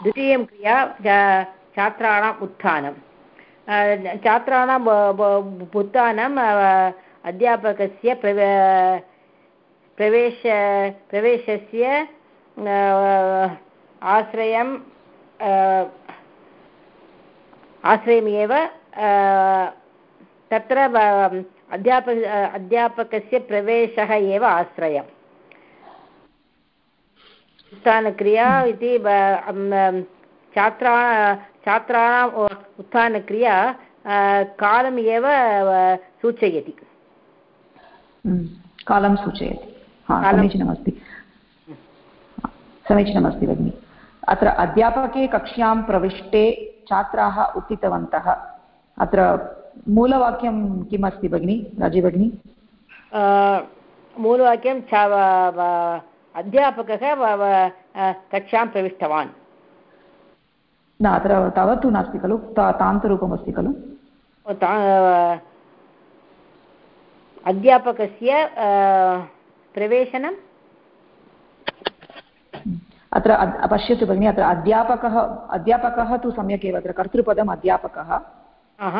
द्वितीयं क्रिया छात्राणाम् उत्थानं. छात्राणाम् उत्थानम् अध्यापकस्य प्रवे, प्रवेश, प्रवेशस्य आश्रयं आश्रयमेव तत्र अध्यापक अध्यापकस्य प्रवेशः एव आश्रयम्। उत्थानक्रिया इति छात्रा छात्राणाम् उत्थानक्रिया कालम् एव सूचयति। कालं सूचयति। समीचीनमस्ति। समीचीनमस्ति भगिनि। अत्र अध्यापके कक्ष्यां प्रविष्टे छात्राः उत्थितवन्तः अत्र मूलवाक्यं किम् अस्ति भगिनि राज़ी भगिनि? मूलवाक्यं अध्यापकः कक्षां प्रविष्टवान्। न अत्र तावत्तु नास्ति खलु तान्तरूपमस्ति खलु। अध्यापकस्य प्रवेशनम् अत्र पश्यतु भगिनि अत्र अध्यापकः अध्यापकः तु सम्यक् एव अत्र कर्तृपदम् अध्यापकः।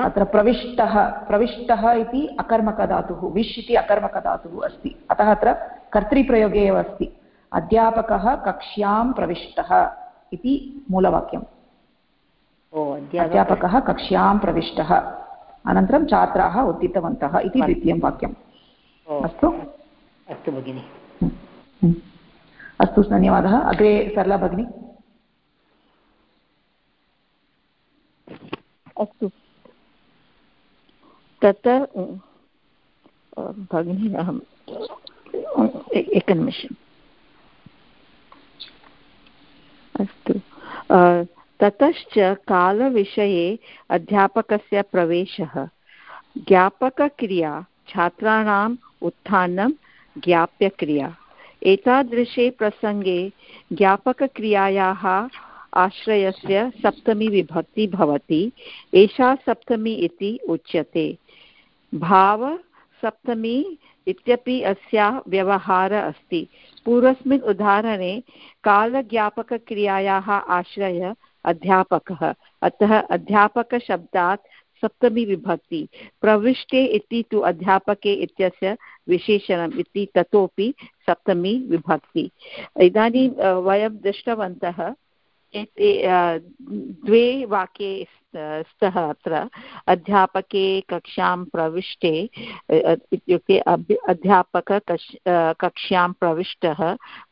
अत्र प्रविष्टः प्रविष्टः इति अकर्मकधातुः विश् इति अकर्मकधातुः अस्ति। अतः अत्र कर्तृप्रयोगे एव अस्ति। अध्यापकः कक्ष्यां प्रविष्टः इति मूलवाक्यम्। अध्यापकः। कक्ष्यां प्रविष्टः। अनन्तरं छात्राः उत्थितवन्तः इति द्वितीयं वाक्यम्। अस्तु? अस्तु भगिनि। अस्तु, धन्यवादः। अग्रे सरला भगिनी। अस्तु। तत्र भगिनी, अहम् एकनिमिषम्। अस्तु। ततश्च कालविषये अध्यापकस्य प्रवेशः। ज्ञापकक्रिया, छात्राणाम् उत्थानं, ज्ञाप्यक्रिया। एतादृशे प्रसङ्गे ज्ञापकक्रियायाः आश्रयस्य सप्तमी विभक्ति भवति। एषा सप्तमी इति उच्यते। भाव सप्तमी इत्यपि अस्याः व्यवहारः अस्ति। पूर्वस्मिन् उदाहरणे कालज्ञापकक्रियायाः आश्रयः अध्यापकः। अतः अध्यापकशब्दात् सप्तमी विभक्ति। प्रविष्टे इति तु अध्यापके इत्यस्य विशेषणम् इति ततोपि सप्तमी विभक्ति। इदानीं वयं दृष्टवन्तः द्वे वाक्ये स्तः अत्र, अध्यापके कक्षां प्रविष्टे इत्युक्ते अध्यापक कक्ष्यां प्रविष्टः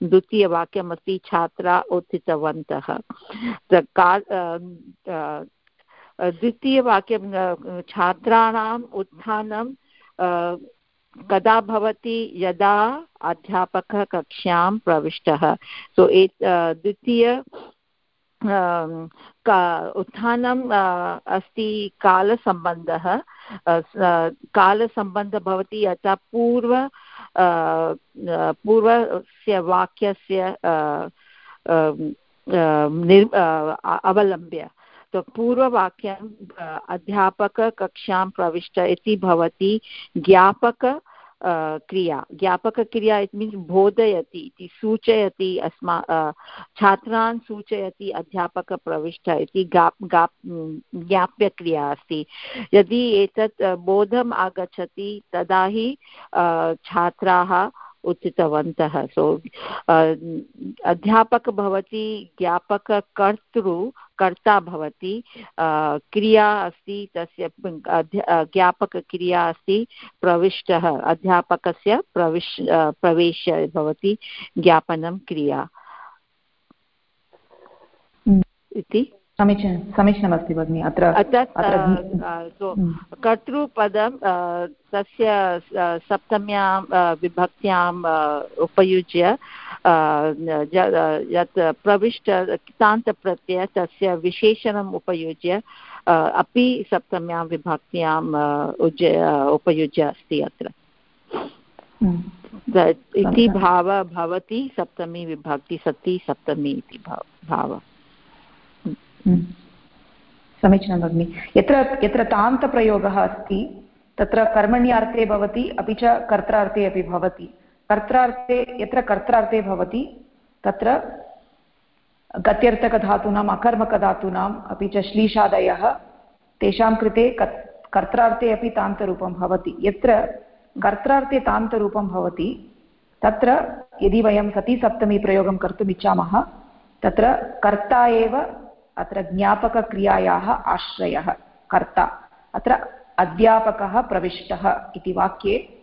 द्वितीयवाक्यमस्ति, छात्रा उत्थितवन्तः द्वितीयवाक्यं छात्राणाम् उत्थानं कदा भवति, यदा अध्यापकः कक्ष्यां प्रविष्टः। सो ए द्वितीय उत्थानम् अस्ति कालसम्बन्धः। कालसम्बन्धः भवति यथा पूर्व पूर्वस्य वाक्यस्य निर् अवलम्ब्य। तो पूर्ववाक्यम् अध्यापककक्षां प्रविष्ट इति भवति ज्ञापक क्रिया। ज्ञापकक्रिया इट् मीन्स् बोधयति इति, सूचयति अस्मा छात्रान् सूचयति अध्यापकप्रविष्ट इति ज्ञाप्यक्रिया अस्ति। यदि एतत् बोधम् आगच्छति तदा हि छात्राः उत्थितवन्तः सो अध्यापक भवति ज्ञापककर्तृ कर्ता भवति क्रिया अस्ति तस्य ज्ञापकक्रिया अस्ति प्रविष्टः अध्यापकस्य प्रविश प्रवेश भवति ज्ञापनं क्रिया। इति। समीचीनं समीचीनमस्ति भगिनि अत्र कर्तृपदं तस्य सप्तम्यां विभक्त्याम् उपयुज्य यत् प्रविष्ट तान्तप्रत्यय तस्य विशेषणम् उपयुज्य अपि सप्तम्यां विभक्त्याम् उज्य उपयुज्य अस्ति अत्र। इति भाव भवति सप्तमी विभक्ति सति सप्तमी इति भावः। समीचीनं भगिनि। यत्र यत्र तान्तप्रयोगः अस्ति, तत्र कर्मण्यार्थे भवति, अपि च कर्त्रार्थे अपि भवति। कर्त्रार्थे, यत्र कर्त्रार्थे भवति, तत्र गत्यर्थकधातूनाम्, अकर्मकधातूनाम्, अपि च श्लीषादयः, तेषां कृते कर्त्रार्थे अपि तान्तरूपं भवति। यत्र कर्त्रार्थे तान्तरूपं भवति, तत्र यदि वयं सतीसप्तमी प्रयोगं तत्र कर्ता एव अत्र ज्ञापकक्रियायाः आश्रयः, कर्ता। अत्र अध्यापकः प्रविष्टः इति वाक्ये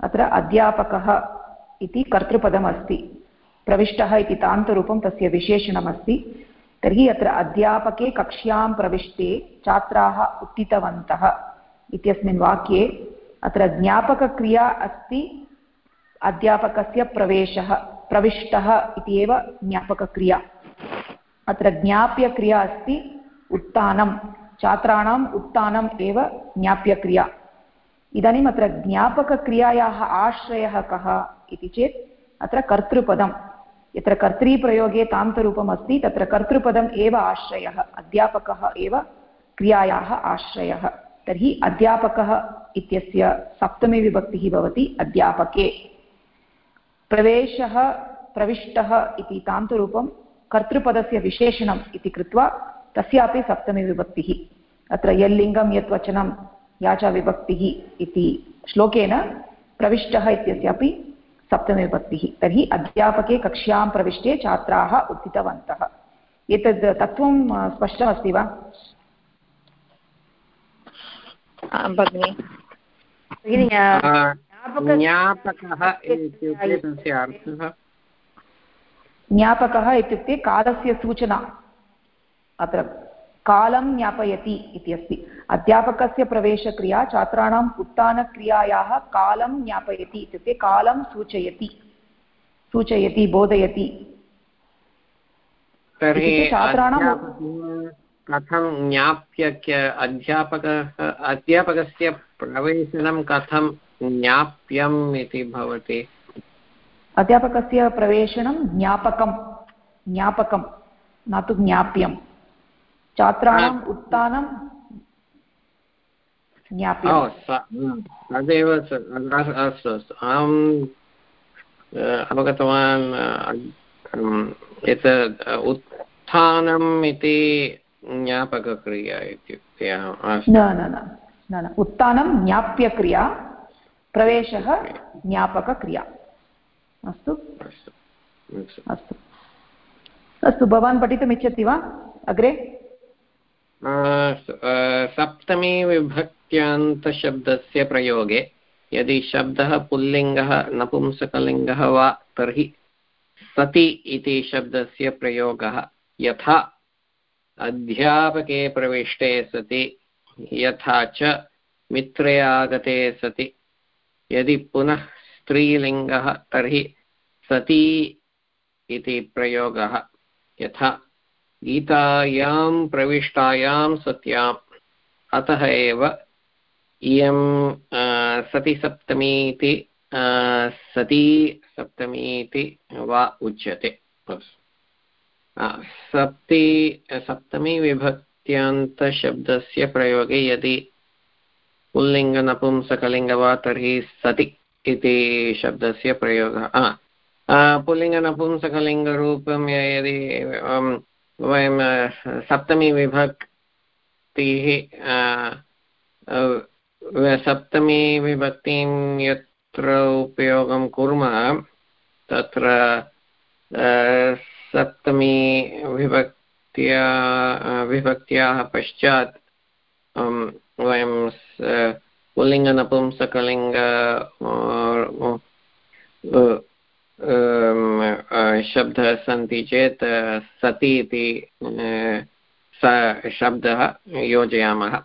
अत्र अध्यापकः इति कर्तृपदमस्ति। प्रविष्टः इति तान्तरूपं तस्य विशेषणमस्ति। तर्हि अत्र अध्यापके कक्ष्यां प्रविष्टे छात्राः उत्थितवन्तः इत्यस्मिन् वाक्ये अत्र ज्ञापकक्रिया अस्ति, अध्यापकस्य प्रवेशः, प्रविष्टः इति एव ज्ञापकक्रिया। अत्र ज्ञाप्यक्रिया अस्ति उत्थानं छात्राणाम् उत्थानम् एव ज्ञाप्यक्रिया। इदानीम् अत्र ज्ञापकक्रियायाः आश्रयः कः इति चेत्, अत्र कर्तृपदं यत्र कर्तृप्रयोगे तान्तरूपम् अस्ति, तत्र कर्तृपदम् एव आश्रयः, अध्यापकः एव क्रियायाः आश्रयः। तर्हि अध्यापकः इत्यस्य सप्तमी विभक्तिः भवति, अध्यापके। प्रवेशः, प्रविष्टः इति तान्तरूपं कर्तृपदस्य विशेषणम् इति कृत्वा तस्यापि सप्तमीविभक्तिः अत्र यल्लिङ्गं यत् वचनं या च विभक्तिः इति श्लोकेन प्रविष्टः इत्यस्यापि सप्तमीविभक्तिः तर्हि अध्यापके कक्ष्यां प्रविष्टे छात्राः उत्थितवन्तः एतद् तत्त्वं स्पष्टमस्ति वा? भगिनि। ज्ञापकः इत्युक्ते तस्य अर्थः ज्ञापकः इत्युक्ते कालस्य सूचना। अत्र कालं ज्ञापयति इति अस्ति। अध्यापकस्य प्रवेशक्रिया छात्राणाम् उत्थानक्रियायाः कालं ज्ञापयति इत्युक्ते कालं सूचयति। सूचयति बोधयति। तर्हि छात्राणां कथं ज्ञाप्य अध्यापकः अध्यापकस्य प्रवेशनं कथं ज्ञाप्यम् इति भवति? अध्यापकस्य प्रवेशनं ज्ञापकं ज्ञापकं न तु ज्ञाप्यं। छात्राणाम् उत्थानं ज्ञाप्यं। तदेव अस्तु अस्तु। अहम् अवगतवान् एतत् उत्थानम् इति ज्ञापकक्रिया इत्युक्ते न न न। उत्थानं ज्ञाप्यक्रिया प्रवेशः ज्ञापकक्रिया। अस्तु। अस्तु। अस्तु। भवान् पठितुमिच्छति वा? अग्रे? सप्तमी विभक्त्यान्तशब्दस्य प्रयोगे यदि शब्दः पुल्लिङ्गः नपुंसकलिङ्गः वा तर्हि सति इति शब्दस्य प्रयोगः यथा अध्यापके प्रविष्टे सति यथा च मित्रे आगते सति। यदि पुनः स्त्रीलिङ्गः तर्हि सती इति प्रयोगः। यथा, गीतायां प्रविष्टायां सत्याम्। अतः एव, इयं सतिसप्तमी इति सती सप्तमी इति वा उच्यते। सप्ति, सप्तमी विभक्त्यान्तशब्दस्य प्रयोगे यदि पुल्लिङ्गनपुंसकलिङ्ग वा तर्हि सति। इति शब्दस्य प्रयोगः। पुल्लिङ्गनपुंसकलिङ्गरूपं यदि वयं सप्तमी विभक्तिः सप्तमी विभक्तिं यत्र उपयोगं कुर्मः, तत्र सप्तमी विभक्त्या विभक्त्याः पश्चात् वयं अम, अ, शब्दः सन्ति चेत् सति इति स शब्दः योजयामः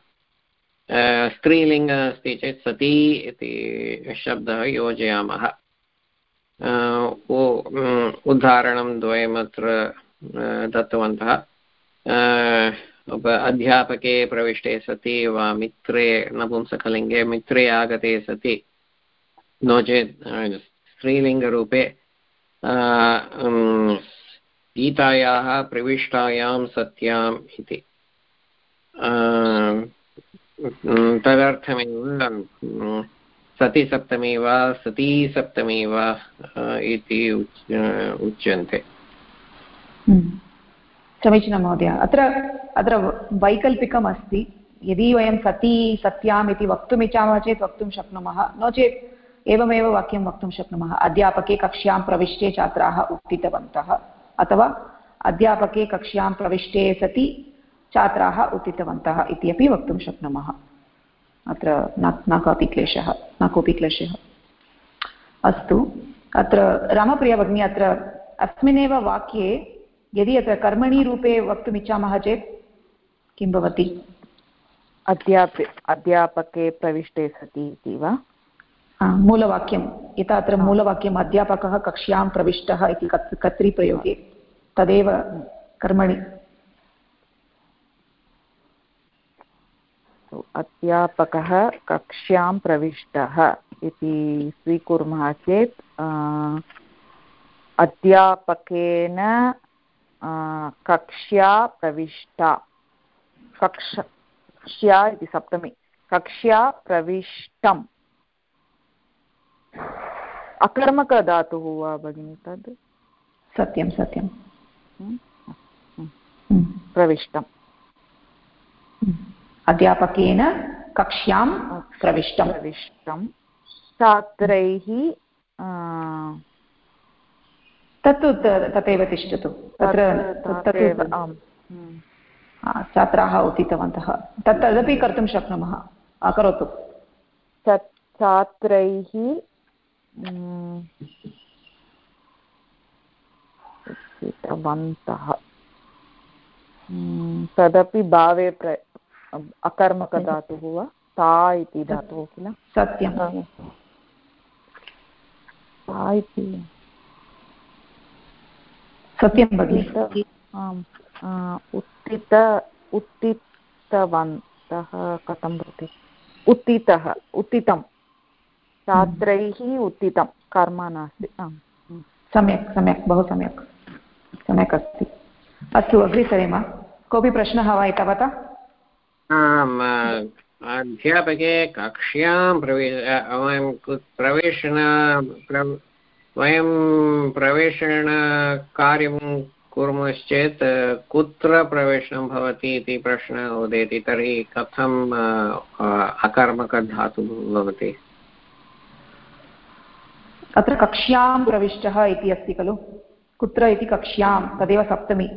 स्त्रीलिङ्गः अस्ति चेत् सती इति शब्दः योजयामः उदाहरणं द्वयमत्र दत्तवन्तः अध्यापके प्रविष्टे सति, वा मित्रे नपुंसकलिङ्गे, मित्रे आगते सति। नो चेत् स्त्रीलिङ्गरूपे गीतायाः प्रविष्टायां सत्याम् इति। तदर्थमेव सतिसप्तमी वा सतीसप्तमी वा इति उच्यन्ते। हम्म। समीचीनं महोदय। अत्र अत्र वैकल्पिकम् अस्ति यदि वयं सती, सत्याम् इति वक्तुमिच्छामः चेत् वक्तुं शक्नुमः। नो चेत् एवमेव वाक्यं वक्तुं शक्नुमः। अध्यापके कक्ष्यां प्रविष्टे छात्राः उत्थितवन्तः। अथवा अध्यापके कक्ष्यां प्रविष्टे सति छात्राः उत्थितवन्तः इति अपि वक्तुं शक्नुमः। अत्र न न कोऽपि क्लेशः, न कोऽपि क्लेशः। अस्तु। अत्र रामप्रिया भगिनी अत्र अस्मिन्नेव वाक्ये यदि अत्र कर्मणि रूपे वक्तुमिच्छामः चेत् किं भवति? अध्यापे अध्यापके प्रविष्टे सति इति वा? मूलवाक्यं यथा अत्र मूलवाक्यम् अध्यापकः कक्ष्यां प्रविष्टः इति कत् कर्तृप्रयोगे तदेव कर्मणि। अध्यापकः कक्ष्यां प्रविष्टः इति स्वीकुर्मः चेत् अध्यापकेन कक्ष्या प्रविष्टा कक्ष कक्ष्या इति सप्तमी कक्ष्या प्रविष्टम् अकर्मकधातुः वा भगिनि तद् सत्यं सत्यं प्रविष्टम्। अध्यापकेन कक्ष्यां प्रविष्टं प्रविष्टं छात्रैः तत्तु तथैव तिष्ठतु। तत्र हम्म। छात्राः उत्थितवन्तः। तत् तदपि कर्तुं शक्नुमः। करोतु। छात्रैः उत्थितवन्तः। तदपि भावे प्र अकर्मकधातुः वा? ता इति धातुः किल? सत्यं ता इति। सत्यं भगिनि। उत्थित- आम् आ, उत्थित उत्थितवन्तः कथं भवति? उत्थितः उत्थितं। छात्रैः उत्थितं कर्म नास्ति। आम् सम्यक् सम्यक् बहु सम्यक्। सम्यक् अस्ति। अस्तु अग्रे सरेम। कोऽपि प्रश्नः वा एतावता? आम् अध्यापके कक्ष्यां प्रवे प्रवेशन वयं प्रवेशनकार्यं कुर्मश्चेत् कुत्र प्रवेशनं भवति इति प्रश्नः उदेति, तर्हि कथम् अकर्मकधातुः भवति? अत्र कक्ष्यां प्रविष्टः इति अस्ति खलु? कुत्र इति कक्ष्यां? तदेव सप्तमी।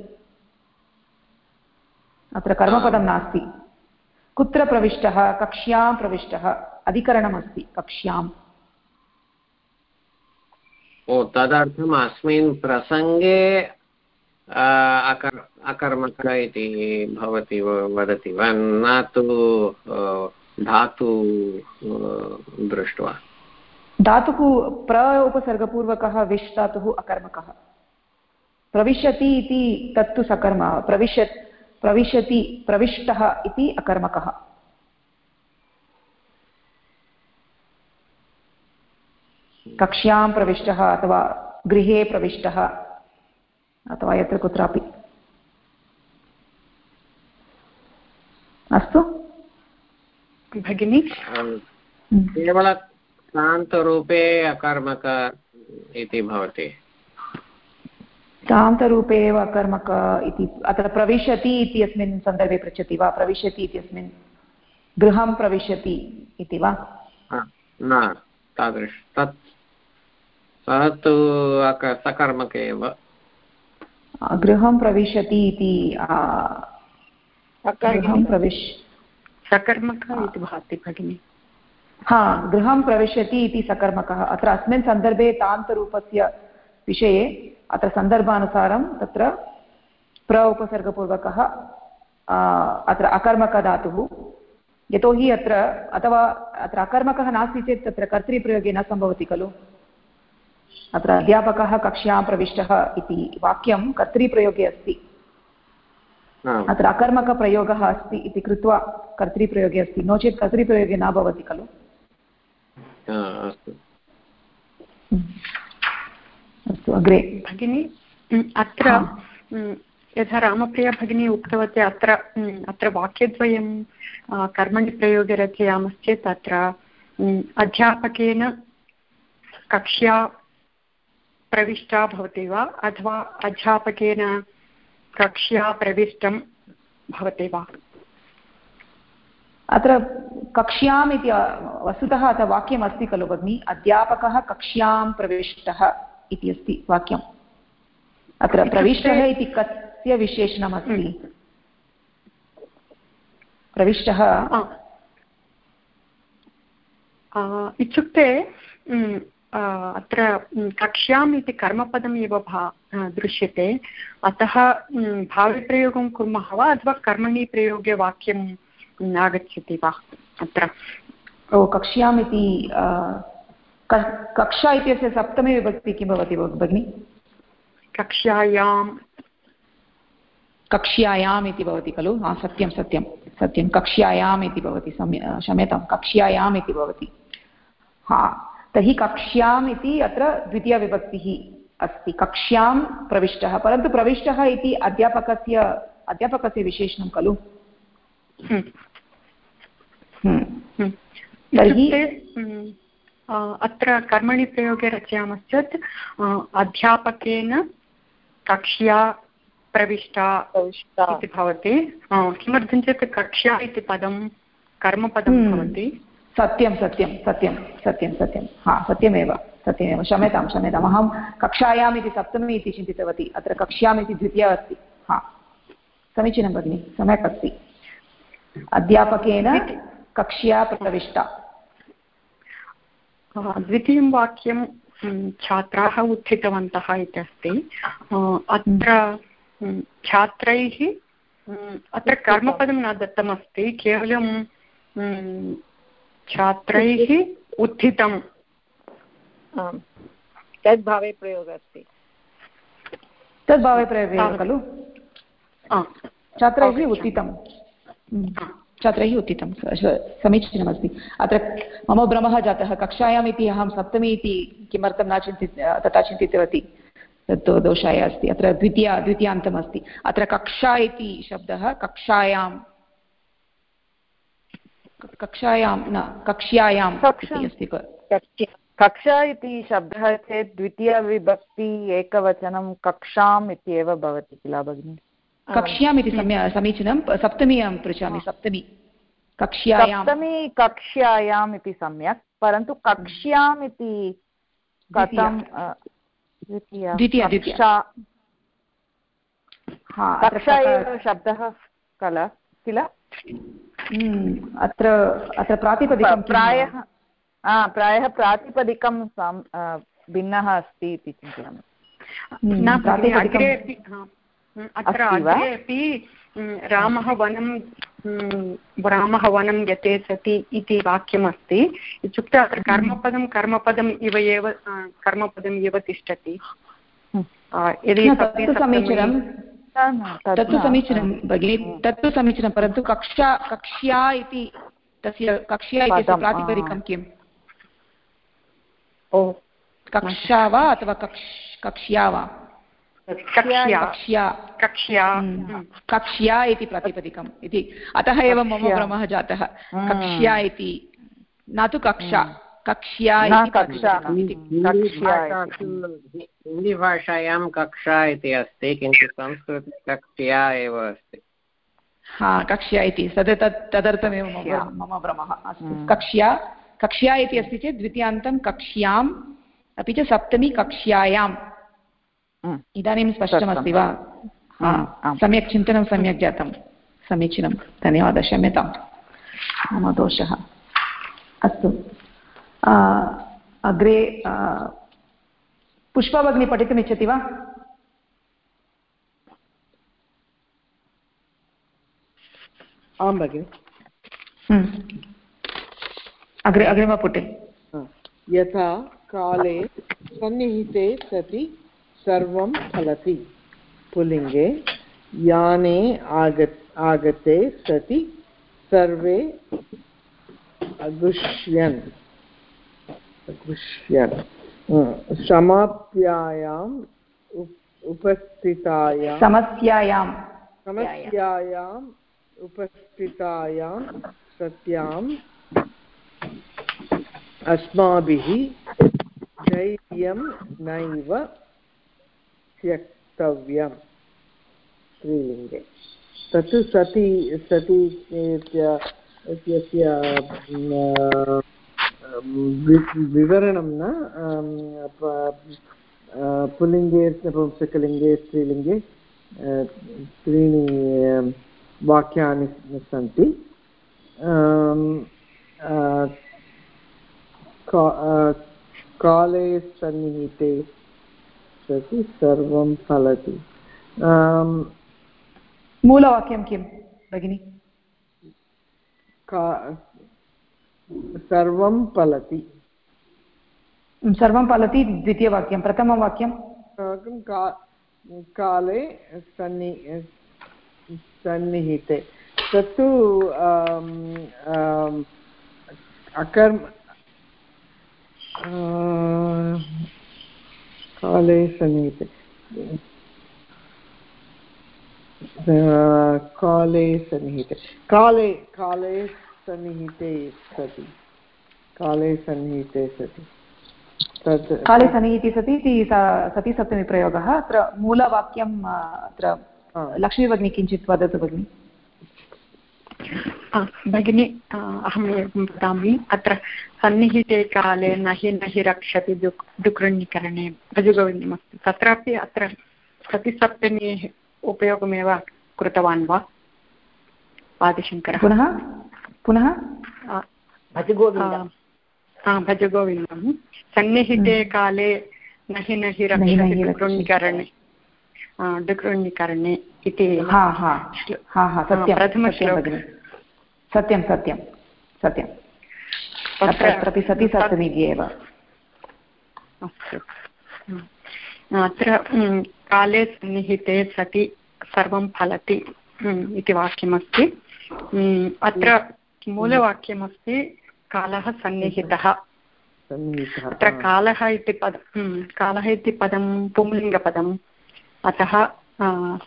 अत्र कर्मपदं नास्ति। कुत्र प्रविष्टः? कक्ष्यां प्रविष्टः। अधिकरणमस्ति, कक्ष्याम्। ओ, तदर्थम् अस्मिन् प्रसङ्गे अकर्, अकर्मक इति भवति वदति वा? न तु धातु दृष्ट्वा। धातुः प्र उपसर्गपूर्वकः विश् धातुः अकर्मकः। प्रविशति इति तत्तु सकर्म प्रविश प्रविशति प्रविष्टः इति अकर्मकः। कक्ष्यां प्रविष्टः अथवा गृहे प्रविष्टः अथवा यत्र कुत्रापि। अस्तु। भगिनि? केवलक्रान्तरूपे अकर्मक इति भवति। तान्तरूपे एव अकर्मक इति अत्र प्रविशति इत्यस्मिन् सन्दर्भे पृच्छति वा? प्रविशति इत्यस्मिन् गृहं प्रविशति इति वा? न तादृश तत् सः तु सकर्मक एव। गृहं प्रविशति इति गृहं प्रविश सकर्मक इति भाति भगिनि। हा गृहं प्रविशति इति सकर्मकः अत्र अस्मिन् सन्दर्भे तान्तरूपस्य विषये अत्र सन्दर्भानुसारं तत्र प्र उपसर्गपूर्वकः अत्र अकर्मकधातुः। यतोहि अत्र अथवा अत्र अकर्मकः नास्ति चेत् तत्र कर्तृप्रयोगे न सम्भवति खलु। अत्र अध्यापकः कक्ष्यां प्रविष्टः इति वाक्यं कर्तृप्रयोगे अस्ति। अत्र अकर्मकप्रयोगः अस्ति इति कृत्वा कर्तृप्रयोगे अस्ति। नो चेत् कर्तृप्रयोगे न भवति खलु। अस्तु। अग्रे। भगिनि अत्र यथा रामप्रिया भगिनी उक्तवती अत्र अत्र वाक्यद्वयं कर्मणि प्रयोगे रचयामश्चेत् अत्र अध्यापकेन कक्ष्या प्रविष्टा भवति वा? अथवा अध्यापकेन कक्ष्या प्रविष्टं भवति वा? अत्र कक्ष्याम् इति वस्तुतः अत्र वाक्यमस्ति खलु भगिनि। अध्यापकः कक्ष्यां प्रविष्टः इति अस्ति वाक्यम्। अत्र प्रविष्टः इति कस्य विशेषणमस्ति प्रविष्टः। इत्युक्ते अत्र कक्ष्याम् इति कर्मपदम् एव भा दृश्यते। अतः भाविप्रयोगं कुर्मः वा अथवा कर्मणि प्रयोगे वाक्यं आगच्छति वा अत्र? ओ कक्ष्याम् इति कक्षा इत्यस्य सप्तमे विभक्ति किं भवति भगिनि? कक्ष्यायां कक्ष्यायाम् इति भवति खलु? हा सत्यं सत्यं सत्यं। कक्ष्यायाम् इति भवति सम्य क्षम्यतां कक्ष्यायाम् इति भवति। हा तर्हि कक्ष्याम् इति अत्र द्वितीयविभक्तिः अस्ति। कक्ष्यां प्रविष्टः। परन्तु प्रविष्टः इति अध्यापकस्य अध्यापकस्य विशेषणं खलु? तर्हि अत्र कर्मणि प्रयोगे रचयामश्चेत् अध्यापकेन कक्ष्या प्रविष्टा इति भवति। किमर्थं चेत् कक्ष्या इति पदं कर्मपदं भवति। सत्यं सत्यं सत्यं सत्यं सत्यं। हा सत्यमेव सत्यमेव। क्षम्यतां क्षम्यताम्। अहं कक्षायाम् इति सप्तमी इति चिन्तितवती अत्र कक्ष्याम् इति द्वितीया अस्ति। हा। समीचीनं भगिनि सम्यक् अस्ति। अध्यापकेन कक्ष्या प्रविष्टा। द्वितीयं वाक्यं छात्राः उत्थितवन्तः इति अस्ति। अत्र छात्रैः अत्र कर्मपदं न दत्तमस्ति केवलं छात्रैः उत्थितं तद्भावे प्रयोगः अस्ति। तद्भावे प्रयोगः खलु? छात्रैः उत्थितं छात्रैः उत्थितं समीचीनमस्ति। अत्र मम भ्रमः जातः। कक्षायाम् इति अहं सप्तमी इति किमर्थं न चिन्ति तथा चिन्तितवती। तत् दोषाय अस्ति। अत्र द्वितीया द्वितीयान्तमस्ति। अत्र कक्षा इति शब्दः कक्षायां कक्षायां न अस्ति कक्षा। इति शब्दः चेत् द्वितीयविभक्ति एकवचनं कक्षाम् इत्येव भवति किल भगिनि? कक्ष्याम् इति समीचीनं। सप्तमी अहं पृच्छामि सप्तमी। कक्ष्यायां। सप्तमी कक्ष्यायाम् इति सम्यक् परन्तु कक्ष्याम् इति कथं द्वितीया। कक्षा। एव शब्दः कल किल? अत्र अत्र प्रातिपदिकं प्रायः प्रायः प्रातिपदिकं भिन्नः अस्ति इति चिन्तयामि। हम्म, अग्रे अपि रामः वनं रामः वनं गते सति इति वाक्यमस्ति। इत्युक्ते अत्र हम्म। कर्मपदं कर्मपदम् इव एव कर्मपदम् इव तिष्ठति। यदि समीचीनं तत्तु समीचीनं भगिनि तत्तु समीचीनं परन्तु कक्षा कक्ष्या इति तस्य कक्ष्या इत्यस्य प्रातिपदिकं किम्? ओ। कक्षा वा अथवा कक्ष कक्ष्या वा? कक्ष्या कक्ष्या। इति प्रातिपदिकम् इति। अतः एव मम भ्रमः जातः। कक्ष्या इति। न तु कक्षा। कक्ष्या हिन्दीभाषायां कक्षा इति। अस्ति किन्तु संस्कृते कक्ष्या एव अस्ति। हा कक्ष्या इति। तद् तत् तदर्थमेव मम भ्रमः अस्तु। कक्ष्या कक्ष्या इति अस्ति चेत् द्वितीयान्तं कक्ष्याम् अपि च सप्तमी कक्ष्यायाम्। इदानीं स्पष्टमस्ति वा? सम्यक् चिन्तनं सम्यक् जातं। समीचीनं। धन्यवादः क्षम्यतां मम दोषः। अस्तु। अग्रे पुष्पा भगिनी पठितुमिच्छति वा आं भगिनि। अग्रे अग्रिमपुटे यथा काले सन्निहिते सति सर्वं फलति पुल्लिङ्गे याने आगत् आगते सति सर्वे अगुष्यन् अगुष्यन् समाप्यायाम् उपस्थितायां समस्यायां। समस्यायाम् उपस्थितायां सत्याम् अस्माभिः धैर्यं नैव त्यक्तव्यं स्त्रीलिङ्गे। तत् सति सति इत्यस्य विवरणं न पुल्लिङ्गे पुंसकलिङ्गे स्त्रीलिङ्गे त्रीणि वाक्यानि सन्ति. काले सन्निहिते सति सर्वं फलति. मूलवाक्यं किं भगिनि? सर्वं फलति सर्वं फलति द्वितीयवाक्यं प्रथमवाक्यं। काले सन्नि सन्निहिते। तत्तु अकर्म काले सन्निहिते। काले सन्निहिते। काले काले सन्निहिते सति। काले सन्निहिते सति। तत् काले सन्निहिते सति इति सति सप्तमीप्रयोगः अत्र मूलवाक्यम् अत्र लक्ष्मीभगिनी किञ्चित् वदतु भगिनि। भगिनि अहम् एवं वदामि। अत्र सन्निहिते काले नहि नहि रक्षति दुक् दुकृण्यकरणे भजगोविन्दमस्ति तत्रापि अत्र सतिसप्तमेः उपयोगमेव कृतवान् वा? आदिशङ्करः पुनः? पुनः? भजगोविन्दं। सन्निहिते हम्म। काले नहि नहि रक्षति दुकृण्यकरणे डुकृण्यकरणे इति प्रथमश्लोकः सत्यं सत्यं सत्यं अत्रापि सति एव। अस्तु अत्र काले सन्निहिते सति सर्वं फलति इति वाक्यमस्ति। अत्र मूलवाक्यमस्ति कालः सन्निहितः। अत्र कालः इति पद कालः इति पदं पुंलिङ्गपदम् अतः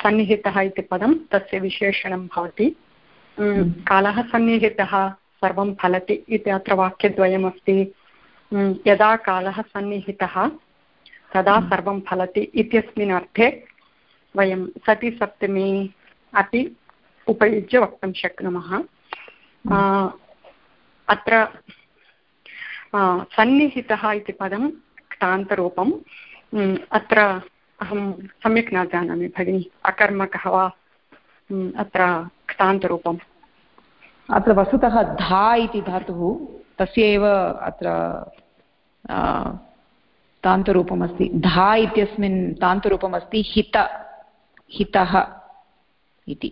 सन्निहितः इति पदं तस्य विशेषणं भवति। कालः सन्निहितः सर्वं फलति इति अत्र वाक्यद्वयमस्ति। यदा कालः सन्निहितः तदा सर्वं फलति इत्यस्मिन् अर्थे वयं सति सप्तमी अपि उपयुज्य वक्तुं शक्नुमः। अत्र सन्निहितः इति पदं क्तान्तरूपम्। अत्र अहं सम्यक् न जानामि भगिनि, अकर्मकः वा? अत्र क्तान्तरूपम्। अत्र वस्तुतः धा इति धातुः, तस्य एव अत्र तान्तरूपमस्ति। धा इत्यस्मिन् तान्तरूपमस्ति हित, हितः इति।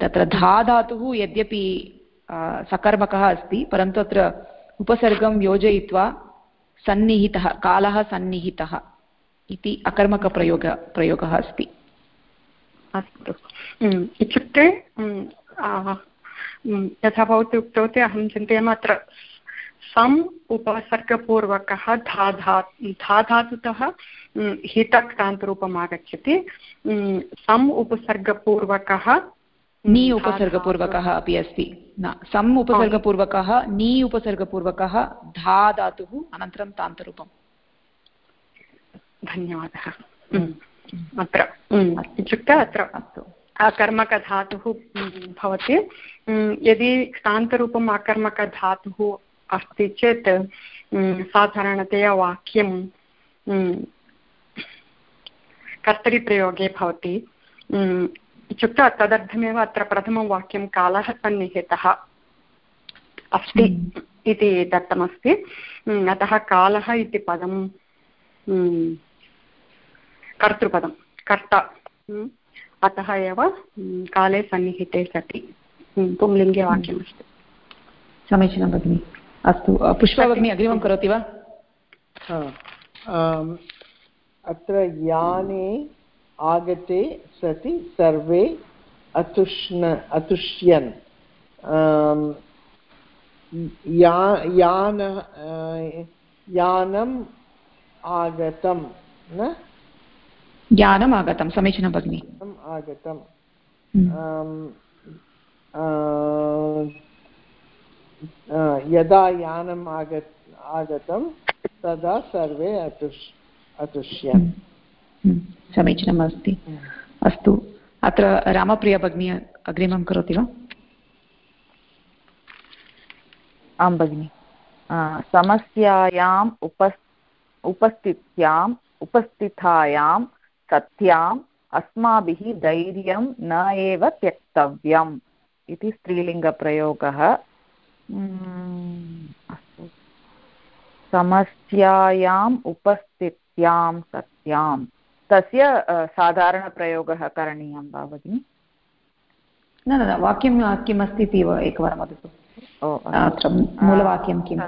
तत्र धा धातुः यद्यपि सकर्मकः अस्ति परन्तु अत्र उपसर्गं योजयित्वा सन्निहितः कालः सन्निहितः इति अकर्मकप्रयोग प्रयोगः अस्ति। अस्तु इत्युक्ते यथा भवती उक्तवती, अहं चिन्तयामि अत्र सम् उपसर्गपूर्वकः धा धा धा धातुतः हितक्तान्तरूपम् आगच्छति सम् उपसर्गपूर्वकः नी उपसर्गपूर्वकः अपि अस्ति। न सम् उपसर्गपूर्वकः नी उपसर्गपूर्वकः धा धातुः अनन्तरं तान्तरूपम्। धन्यवादः। अत्र। इत्युक्ते अत्र अस्तु। अकर्मकधातुः भवति। यदि क्तान्तरूपम् अकर्मकधातुः अस्ति चेत् साधारणतया वाक्यं कर्तरिप्रयोगे भवति। इत्युक्ते तदर्थमेव अत्र प्रथमं वाक्यं कालः सन्निहितः अस्ति इति दत्तमस्ति। अतः कालः इति पदं कर्तृपदं कर्ता। अतः एव काले सन्निहिते सति। पुंलिङ्गे वाक्यमस्ति। समीचीनं भगिनि। अस्तु पुष्पा भगिनी अग्रिमं करोति वा? अत्र याने आगते सति सर्वे अतुष्ण अतुष्यन् या यान यानम् आगतं न ज्ञानम् आगतं समीचीनं भगिनि आगतं हम्म। यदा यानम् आग आगतं तदा सर्वे अतुष् अतुष्यन्। हम्म। समीचीनम् अस्ति अस्तु अत्र रामप्रिया भगिनी अग्रिमं करोति वा? आं भगिनि। समस्यायाम् उप उपस्थित्याम् उपस्थितायां, सत्याम्, अस्माभिः धैर्यं न एव त्यक्तव्यम् इति स्त्रीलिङ्गप्रयोगः। समस्यायाम्, उपस्थित्यां सत्यां तस्य साधारणप्रयोगः करणीयं वा भगिनि? न न वाक्यं किम् अस्ति इति एकवारं वदतु। मूलवाक्यं किम्?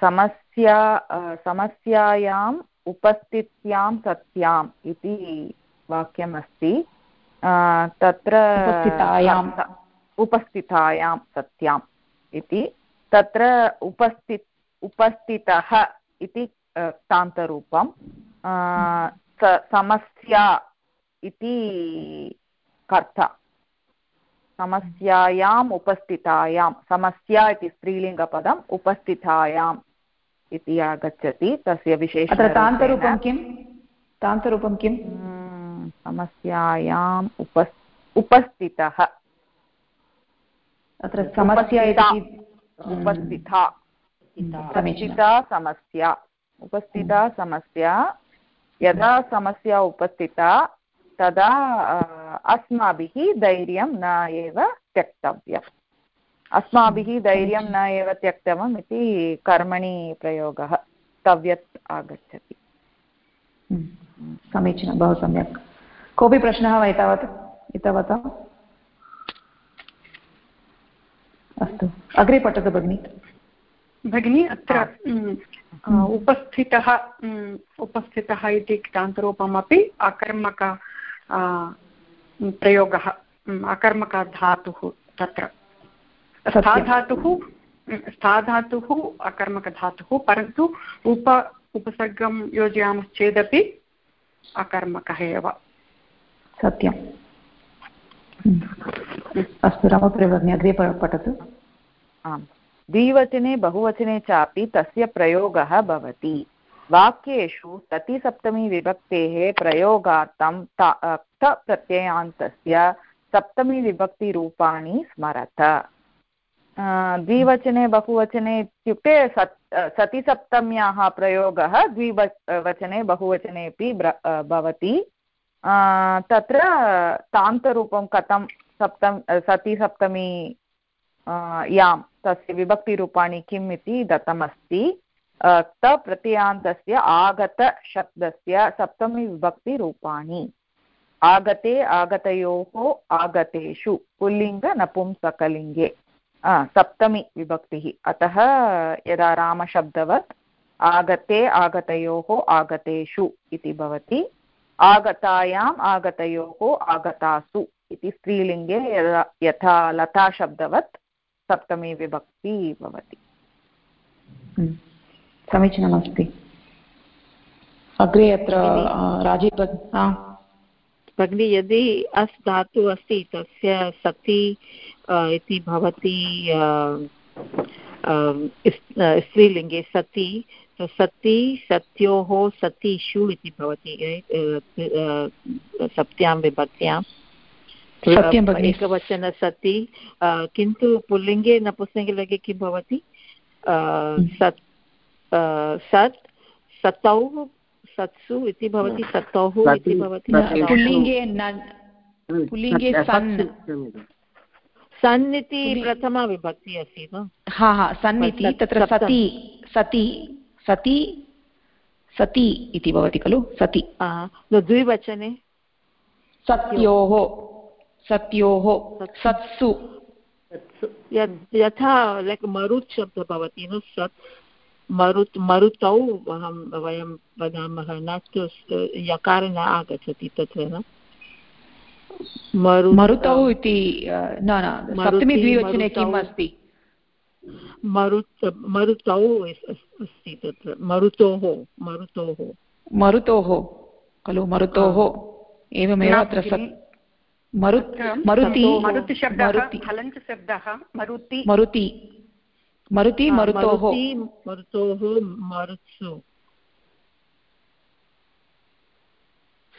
समस्या समस्यायाम् उपस्थित्यां सत्याम् इति वाक्यमस्ति। तत्र उपस्थितायां। सत्याम् इति। तत्र उपस्थि उपस्थितः इति तान्तरूपं समस्या इति कर्ता समस्यायाम् उपस्थितायां समस्या इति स्त्रीलिङ्गपदम् उपस्थितायाम् इति आगच्छति तस्य विशेष अत्र तान्तरूपं किं तान्तरूपं किं समस्यायाम् उप उपस्थितः अत्र समस्या इति उपस्थिता उपस्थिता समस्या उपस्थिता समस्या यदा समस्या उपस्थिता, तदा अस्माभिः धैर्यं न एव त्यक्तव्यम्। अस्माभिः धैर्यं न एव त्यक्तव्यम् इति कर्मणि प्रयोगः तव्यत् आगच्छति। समीचीनं, बहु सम्यक्। कोऽपि प्रश्नः वा एतावत्? एतावता? अस्तु। अग्रे पठतु भगिनि। भगिनि अत्र उपस्थितः उपस्थितः इति क्रान्तरूपमपि अकर्मक प्रयोगः अकर्मकधातुः तत्र। सा धातुः स्थाधातुः अकर्मकधातुः परन्तु उप उपसर्गं योजयामश्चेदपि अकर्मकः एव। सत्यम्। अस्तु रामप्रिय भगिनी अग्रे पठतु। आम्। द्विवचने, बहुवचने चापि तस्य प्रयोगः भवति। वाक्येषु ततिसप्तमीविभक्तेः प्रयोगार्थं प्रत्ययान्तस्य सप्तमीविभक्तिरूपाणि स्मरत। द्विवचने, बहुवचने इत्युक्ते सत् सतिसप्तम्याः प्रयोगः द्विव वचने बहुवचनेपि भवति। तत्र तान्तरूपं कथं सप्तम सतिसप्तमी यां तस्य विभक्तिरूपाणि किम् इति दत्तमस्ति। त प्रत्ययान्तस्य आगतशब्दस्य सप्तमीविभक्तिरूपाणि। आगते आगतयोः आगतेषु पुल्लिङ्गनपुंसकलिङ्गे सप्तमी विभक्तिः अतः यदा रामशब्दवत्, आगते आगतयोः आगतेषु इति भवति, आगतायाम् आगतयोः आगतासु इति स्त्रीलिङ्गे यदा यथा लताशब्दवत् सप्तमी विभक्ति भवति। समीचीनमस्ति अग्रे अत्र राजीव भगिनी यदि अस् धातु अस्ति तस्य सति इति भवति स्त्रीलिङ्गे सति सति सत्योः सतीषु इति भवति सप्त्यां विभक्त्यां। एकवचन सति किन्तु पुल्लिङ्गे नपुंसकलिङ्गे किं भवति? सत् सत् सतौ सत्सु इति भवति सतौः इति भवति। पुल्लिङ्गे पुल्लिङ्गे सन्। सन् इति प्रथमा विभक्ति अस्ति वा? हा हा सन् इति तत्र सति सति सति सति इति भवति खलु? सति। द्विवचने। सत्योः। सत्योः सत्सु। यथा लैक् मरुत् शब्दः भवति न सत् मरुत् मरुतौ अहं वयं वदामः न तु यकार न आगच्छति तत्र न? मरुतौ इति न न सप्तमी द्विवचने किम् अस्ति? मरुत् मरुतौ अस्ति तत्र मरुतोः मरुतोः। मरुतोः खलु मरुतोः। एवमेव अत्र मरुत् मरुति मरुति मरुति मरुति मरुतोः मरुतोः। मरुत्सु।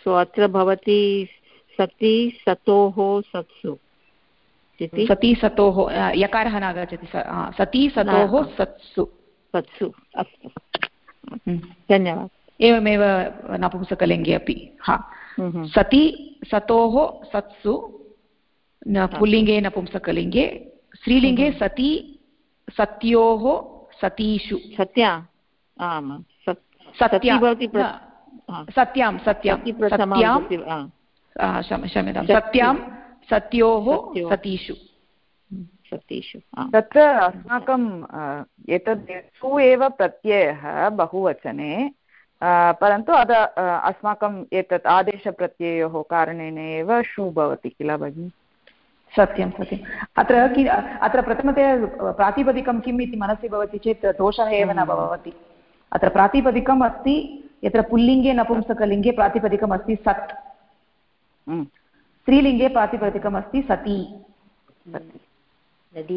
सो अत्र भवति सति सतोः सत्सु। सति सतोः यकारः नागच्छति सति सतोः सत्सु। सत्सु अस्तु। धन्यवादः। एवमेव नपुंसकलिङ्गे अपि हा। सति सतोः सत्सु न पुल्लिङ्गे नपुंसकलिङ्गे स्त्रीलिङ्गे सति सत्योः सतीषु सत्या आम् सत्यां सत्यां सत्यां क्षम्यतां सत्यां सत्योः सतीषु सतीषु तत्र अस्माकं एतद् सु एव प्रत्ययः बहुवचने परन्तु अद अस्माकम् एतत् आदेशप्रत्ययोः कारणेन एव शु भवति किल भगिनि? सत्यं सत्यम् अत्र कि अत्र प्रथमतया प्रातिपदिकं किम् इति मनसि भवति चेत् दोषः एव न भवति। अत्र प्रातिपदिकम् अस्ति यत्र पुल्लिङ्गे नपुंसकलिङ्गे प्रातिपदिकम् अस्ति सत्। स्त्रीलिङ्गे प्रातिपदिकम् अस्ति सती।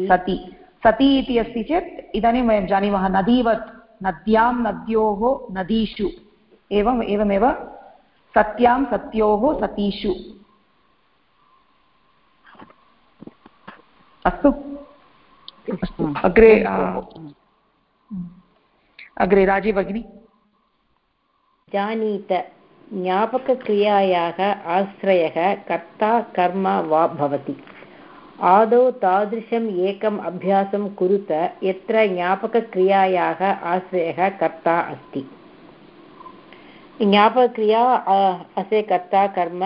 सती। सती इति अस्ति चेत् इदानीं वयं जानीमः नदीवत्। नद्यां नद्योः नदीषु। एवम् एवमेव सत्यां सत्योः सतीषु। अस्तु। अग्रे अग्रे राज़ी भगिनी। जानीत ज्ञापकक्रियायाः आश्रयः कर्ता कर्म वा भवति। आदौ तादृशम् एकम् अभ्यासं कुरुत यत्र ज्ञापकक्रियायाः आश्रयः कर्ता अस्ति। ज्ञापकक्रिया अस्य कर्ता कर्म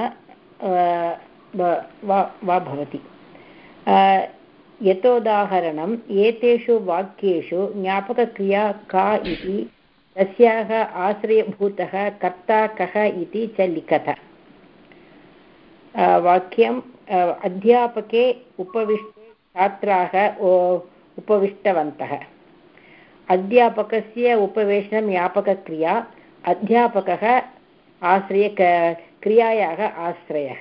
वा भवति। यतोदाहरणम् एतेषु वाक्येषु ज्ञापकक्रिया का इति, तस्याः आश्रयभूतः कर्ता कः इति च लिखत। वाक्यम् अध्यापके उपविष्टे छात्राः उपविष्टवन्तः। अध्यापकस्य उपवेशनं ज्ञापकक्रिया अध्यापकः आश्रय क्रियायाः आश्रयः।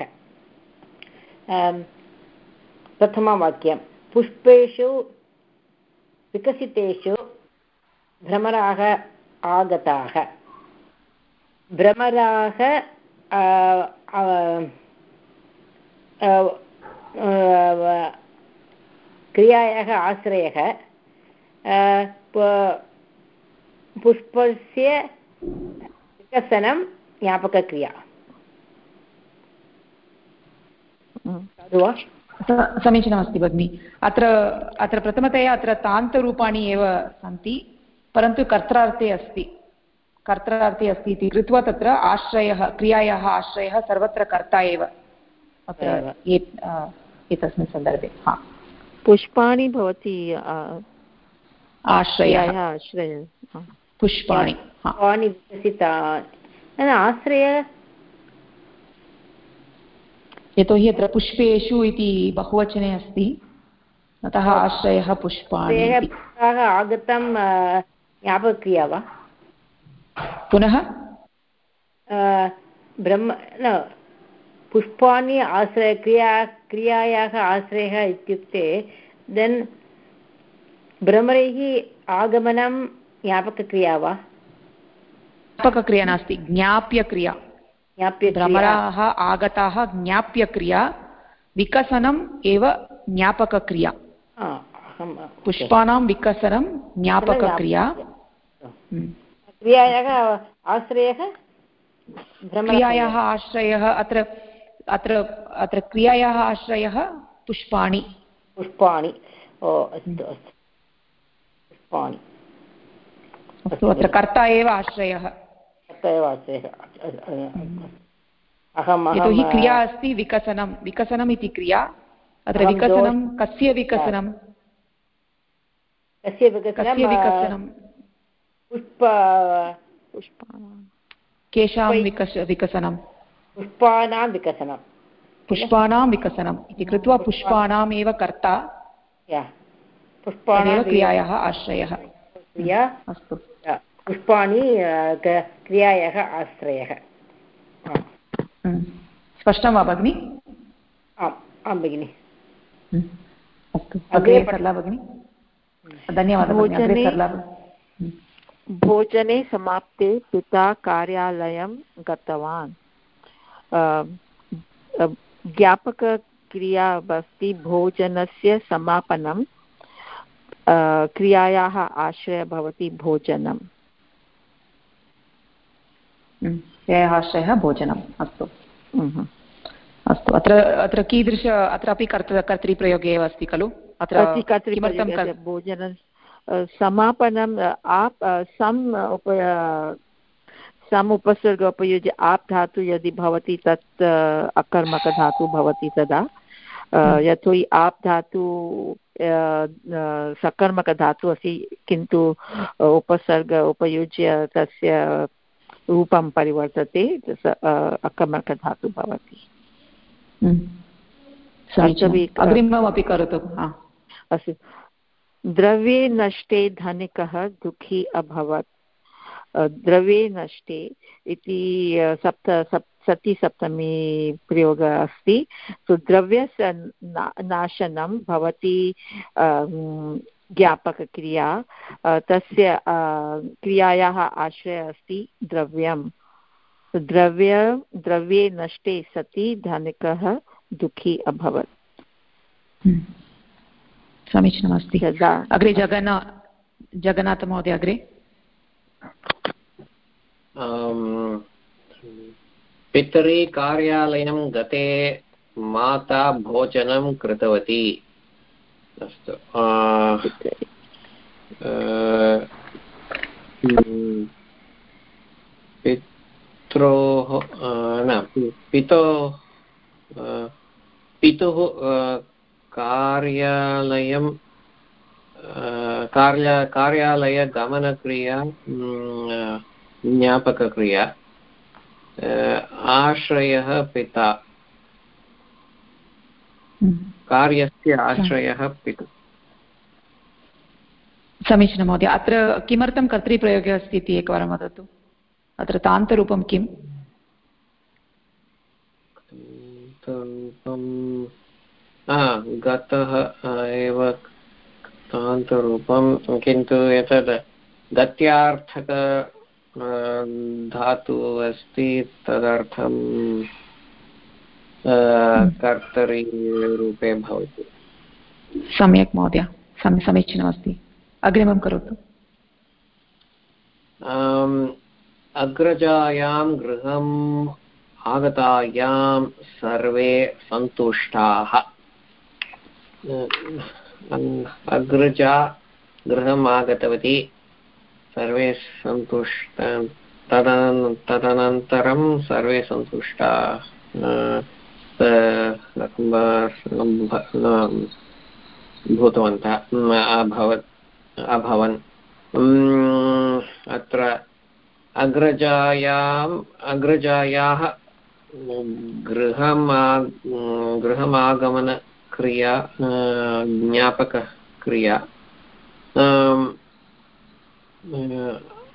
प्रथमवाक्यं पुष्पेषु विकसितेषु भ्रमराः आगताः। भ्रमराः क्रियायाः आश्रयः पुष्पस्य विकसनं ज्ञापकक्रिया समीचीनमस्ति भगिनि। अत्र अत्र प्रथमतया अत्र तान्तरूपाणि एव सन्ति परन्तु कर्त्रार्थे अस्ति। कर्त्रार्थे अस्ति इति कृत्वा तत्र आश्रयः क्रियायाः आश्रयः सर्वत्र कर्ता एव। अत्र एतस्मिन् सन्दर्भे हा। पुष्पाणि भवति आश्रयः। आश्रय पुष्पाणि पुष्पाणि विकसिता आश्रय। यतोहि अत्र पुष्पेषु इति बहुवचने अस्ति। अतः आश्रयः पुष्पाणि आगतं ज्ञापक्रिया वा? पुनः? ब्रह्म न पुष्पाणि आश्रय क्रिया क्रियायाः आश्रयः इत्युक्ते देन् भ्रमरैः आगमनं ज्ञापकक्रिया वा? ज्ञापकक्रिया नास्ति ज्ञाप्यक्रिया। भ्रमराः आगताः ज्ञाप्यक्रिया विकसनम् एव ज्ञापकक्रिया। पुष्पाणां विकसनं ज्ञापकक्रिया। क्रियायाः आश्रयः? क्रियायाः आश्रयः अत्र अत्र अत्र क्रियायाः आश्रयः पुष्पाणि। पुष्पाणि। ओ अस्तु अस्तु। पुष्पाणि। अस्तु अत्र कर्ता एव आश्रयः। कर्ता एव आश्रयः। अहं यतोहि क्रिया अस्ति विकसनं। विकसनम् इति क्रिया। अत्र विकसनं कस्य विकसनं? कस्य विकसनं? पुष्प पुष्पाणां केषां विकस विकसनं पुष्पाणां विकसनं पुष्पाणां विकसनम्। इति कृत्वा पुष्पाणाम् एव कर्ता पुष्पाणां क्रियायाः आश्रयः। क्रिया अस्तु। पुष्पाणि क्रियायाः आश्रयः। स्पष्टं वा भगिनि? आम्। आं भगिनि। अग्रे सरला भगिनि। धन्यवादः भोजने समाप्ते पिता कार्यालयं गतवान्। ज्ञापकक्रिया अस्ति भोजनस्य समापनं क्रियायाः आश्रयः भवति भोजनम्। क्रियायाः आश्रयः भोजनम् अस्तु। अस्तु अत्र अत्र कीदृश अत्रापि कर्त कर्तृप्रयोगे एव अस्ति खलु? अत्र किमर्थं भोजनं समापनम् आप् सम् उप सम् उपसर्ग उपयुज्य आप् धातु यदि भवति तत् अकर्मकधातु भवति तदा यतोहि आप् धातु सकर्मकधातु अस्ति किन्तु उपसर्ग उपयुज्य तस्य रूपं परिवर्तते अकर्मकधातु भवति। अग्रिममपि करोतु। अस्तु। द्रव्ये नष्टे धनिकः दुःखी अभवत्। द्रव्ये नष्टे इति सप्त सप् सति सप्तमी प्रयोगः अस्ति। सो द्रव्यस्य नाशनं भवति ज्ञापकक्रिया। तस्य क्रियायाः आश्रयः अस्ति द्रव्यं। द्रव्य द्रव्ये नष्टे सति धनिकः दुःखी अभवत्। समीचीनमस्ति। अग्रे जगन्ना जगन्नाथमहोदय अग्रे। पितरि कार्यालयं गते माता भोजनं कृतवती। अस्तु पित्रोः न पितो पितुः कार्यालयं कार्य कार्यालयगमनक्रिया ज्ञापकक्रिया आश्रयः पिता। कार्यस्य आश्रयः पितुः। समीचीनं महोदय अत्र किमर्थं कर्तृप्रयोगे अस्ति इति एकवारं वदतु। अत्र तान्तरूपं किम्? गतः एव तान्तरूपं किन्तु एतद् गत्यार्थक धातु अस्ति तदर्थं कर्तरीरूपे भवति। सम्यक् महोदय। समीचीनमस्ति। अग्रिमं करोतु। अग्रजायां गृहम् आगतायां सर्वे सन्तुष्टाः। अग्रजा गृहम् आगतवती। सर्वे सन्तुष्ट तदन, तदनन्तरं सर्वे सन्तुष्टा भूतवन्तः। अभवत्, अभवन्। अत्र अग्रजायाम् अग्रजायाः गृहमा गृहमागमनक्रिया ज्ञापकक्रिया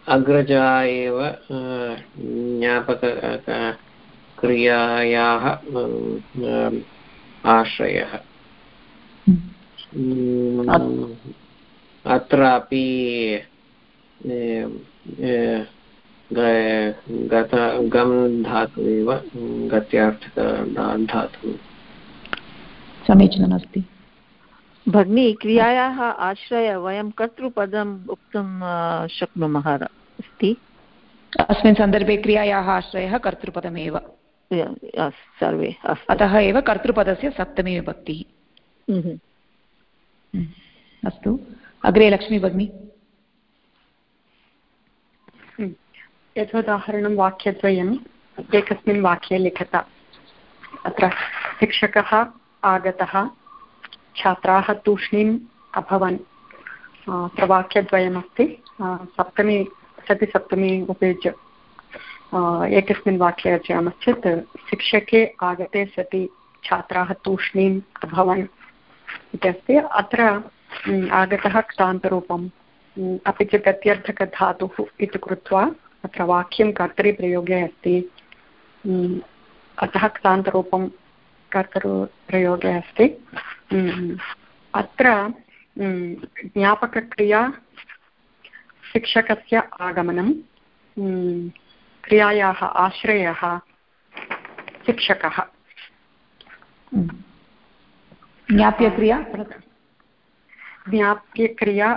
अग्रजा एव ज्ञापकक्रियायाः आश्रयः। अत्रापि गत गम् धातु एव गत्यार्थक धातु। समीचीनमस्ति भगिनी क्रियायाः आश्रय वयं कर्तृपदं वक्तुं शक्नुमः अस्ति? अस्मिन् सन्दर्भे क्रियायाः आश्रयः कर्तृपदमेव। सर्वे अतः एव कर्तृपदस्य सप्तमी विभक्तिः। अस्तु। अग्रे लक्ष्मी भगिनी। यथोदाहरणं वाक्यद्वयम् एकस्मिन् वाक्ये लिखत। अत्र शिक्षकः आगतः। छात्राः तूष्णीम् अभवन्। अत्र वाक्यद्वयमस्ति सप्तमी सति सप्तमी उपयुज्य एकस्मिन् वाक्ये रचयामश्चेत् शिक्षके आगते सति छात्राः तूष्णीम् अभवन् इति अस्ति। अत्र आगतः क्तान्तरूपम्। अपि च गत्यर्थकधातुः इति कृत्वा अत्र वाक्यं कर्तरिप्रयोगे अस्ति। अतः कर्तृप्रयोगे अस्ति। अत्र ज्ञापकक्रिया शिक्षकस्य आगमनं क्रियायाः आश्रयः शिक्षकः। ज्ञाप्यक्रिया? ज्ञाप्यक्रिया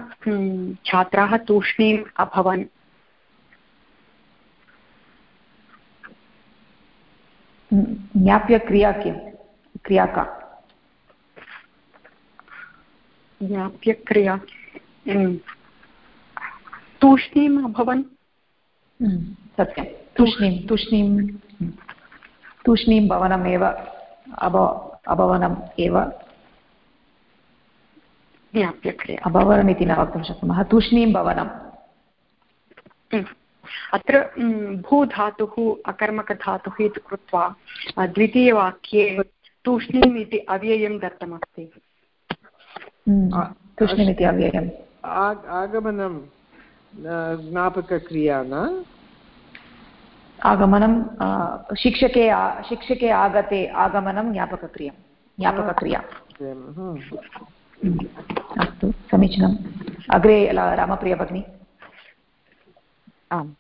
छात्राः तूष्णीम् अभवन्। ज्ञाप्यक्रिया किं क्रिया का? ज्ञाप्यक्रिया तूष्णीम् अभवन्। सत्यं। तूष्णीं तूष्णीं तूष्णीं भवनमेव अभ अभवनम् एव। ज्ञाप्यक्रिया अभवनमिति न वक्तुं शक्नुमः। तूष्णीं भवनम्। अत्र भूधातुः अकर्मकधातुः इति कृत्वा द्वितीयवाक्ये तूष्णीम् इति अव्ययं दत्तमस्ति। तूष्णीमिति अव्ययम्। आगमनं ज्ञापकक्रिया न आगमनं शिक्षके शिक्षके आगते आगमनं ज्ञापकक्रिया ज्ञापकक्रिया। अस्तु समीचीनम्। अग्रे रामप्रिया भगिनी। आम्।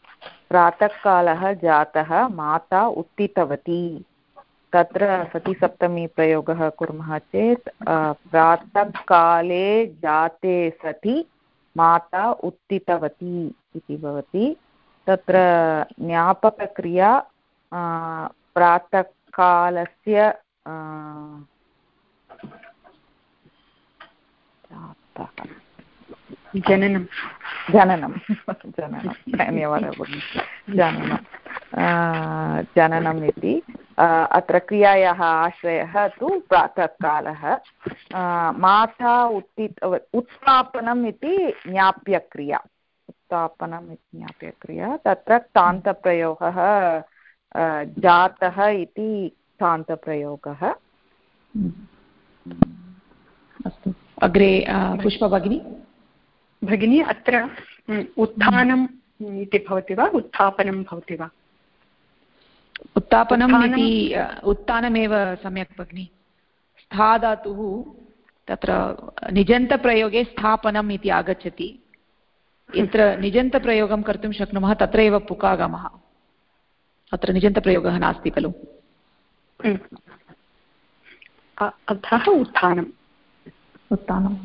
प्रातःकालः जातः माता उत्थितवती। तत्र सतिसप्तमी प्रयोगः कुर्मः चेत् प्रातःकाले जाते सति माता उत्थितवती इति भवति। तत्र ज्ञापकक्रिया प्रातःकालस्य जननं। जननं। जननं। धन्यवादः भगिनि। जननं। जननम् इति। अत्र क्रियायाः आश्रयः तु प्रातःकालः। माता उत्थित उत्थापनम् इति ज्ञाप्यक्रिया। उत्थापनम् इति ज्ञाप्यक्रिया। तत्र तान्तप्रयोगः जातः इति तान्तप्रयोगः अस्तु। अग्रे पुष्पा भगिनी। भगिनी अत्र उत्थानम् इति भवति वा? उत्थापनं भवति वा? उत्थापनम् इति उत्थानमेव सम्यक् भगिनि। स्थाधातुः तत्र निजन्तप्रयोगे स्थापनम् इति आगच्छति। यत्र निजन्तप्रयोगं कर्तुं शक्नुमः तत्र एव पुकागमः। अत्र निजन्तप्रयोगः नास्ति खलु। अतः उत्थानम्। उत्थानम्।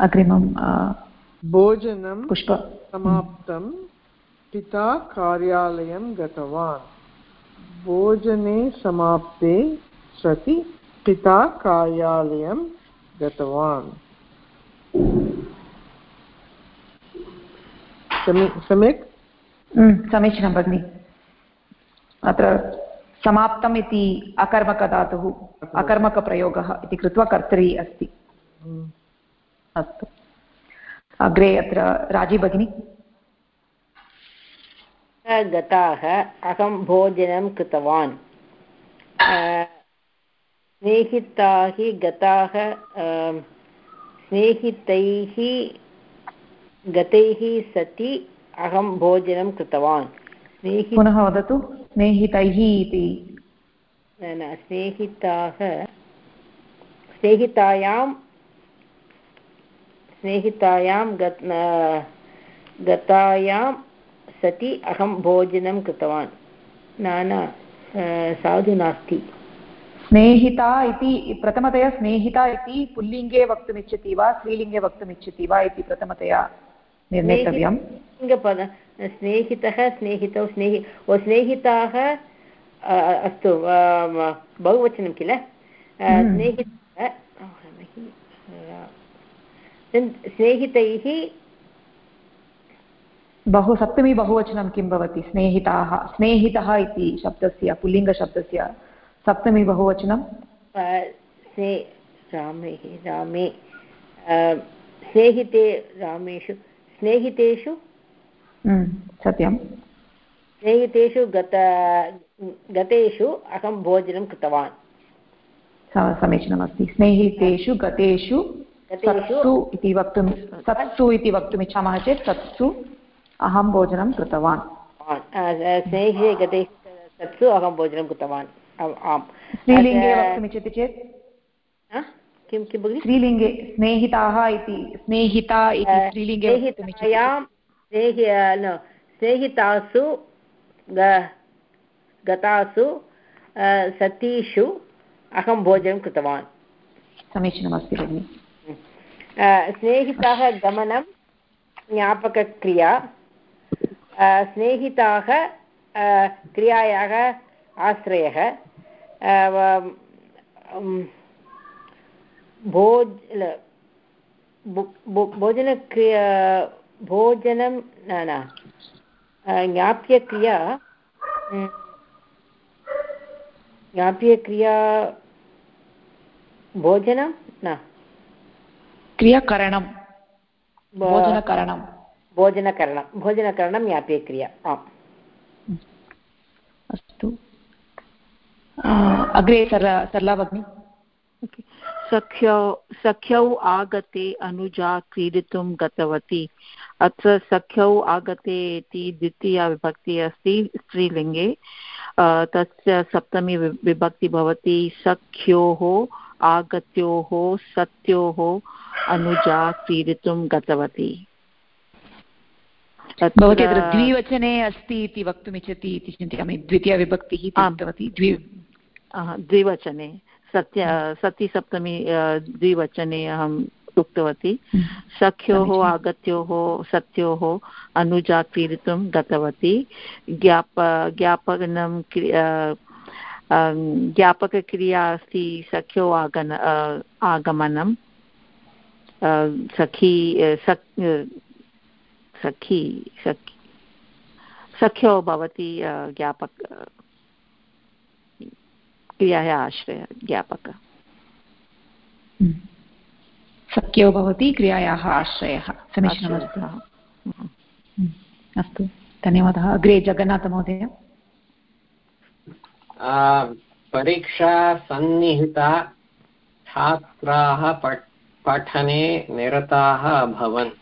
अग्रिमं भोजनं पुष्प। समाप्तं। पिता कार्यालयं गतवान्। भोजने समाप्ते सति पिता कार्यालयं गतवान्। सम्यक्? समीचीनं भगिनि। अत्र समाप्तम् इति अकर्मकधातुः अकर्मकप्रयोगः इति कृत्वा कर्तरी अस्ति। अस्तु। अग्रे अत्र राज़ी भगिनी। गताः अहं भोजनं कृतवान्। स्नेहिताः गताः स्नेहितैः गतैः सति अहं भोजनं कृतवान्। पुनः वदतु स्नेहितैः इति। न न स्नेहिताः स्नेहितायां स्नेहितायां गतायां सति अहं भोजनं कृतवान्। न न साधु नास्ति। स्नेहिता इति प्रथमतया स्नेहिता इति पुल्लिङ्गे वक्तुमिच्छति वा स्त्रीलिङ्गे वक्तुमिच्छति वा इति प्रथमतया निर्णेतव्यं लिङ्गपद स्नेहितः स्नेहितौ स्नेहि ओ स्नेहिताः अस्तु बहुवचनं किल? हम्म। स्नेहितः स्नेहितैः बहु सप्तमी बहुवचनं किं भवति? स्नेहिताः स्नेहितः इति शब्दस्य पुल्लिङ्गशब्दस्य सप्तमी बहुवचनं? स्ने रामे रामे स्नेहिते रामेषु स्नेहितेषु? हम्म, सत्यं स्नेहितेषु गत गतेषु अहं भोजनं कृतवान्। समीचीनमस्ति। स्नेहितेषु गतेषु सत्सु इति वक्तुं सत्सु इति वक्तुमिच्छामः चेत् सत्सु अहं भोजनं कृतवान्। स्नेहे गते तत्सु अहं भोजनं कृतवान्। आम् स्त्रीलिङ्गे वक्तुमिच्छति चेत्? किं किं भगिनि? स्त्रीलिङ्गे स्नेहिताः इति स्नेहिता इति स्त्रीलिङ्गे स्नेहितायां स्नेहितासु गतासु सतीषु अहं भोजनं कृतवान्। समीचीनमस्ति भगिनि। स्नेहिताः गमनं ज्ञापकक्रिया स्नेहिताः क्रियायाः आश्रयः भोज भोजनक्रिया भोजनं न न ज्ञाप्यक्रिया ज्ञाप्यक्रिया भोजनं न क्रियाकरणं भोजनकरणं भोजनकरणं भोजनकरणं ज्ञाप्ये क्रिया आम्। अस्तु। अग्रे सरला सरला भगिनि। सख्यौ सख्यौ आगते अनुजा क्रीडितुं गतवती। अत्र सख्यौ आगते इति द्वितीया विभक्तिः अस्ति स्त्रीलिङ्गे। तस्य सप्तमी विभक्ति भवति सख्योः आगत्योः सत्योः अनुजा क्रीडितुं गतवती। भवती अत्र द्विवचने अस्ति इति वक्तुमिच्छति इति चिन्तयामि द्वितीयविभक्तिः उक्तवती द्वि द्विवचने। सत्य सतिसप्तमी द्विवचने अहम् उक्तवती। हम्म। सख्योः आगत्योः सत्योः अनुजा क्रीडितुं गतवती। ज्ञाप ज्ञापनं ज्ञापकक्रिया अस्ति सख्यो आगन आगमनं। सखी सख् सखी सखी सख्यो भवति ज्ञापक क्रियायाः आश्रय ज्ञापक। हम्म। सख्यो भवति क्रियायाः आश्रयः। समीचीनमस्ति हम्म। अस्तु धन्यवादः। अग्रे जगन्नाथमहोदय परीक्षा सन्निहिता छात्राः पठने निरताः अभवन्।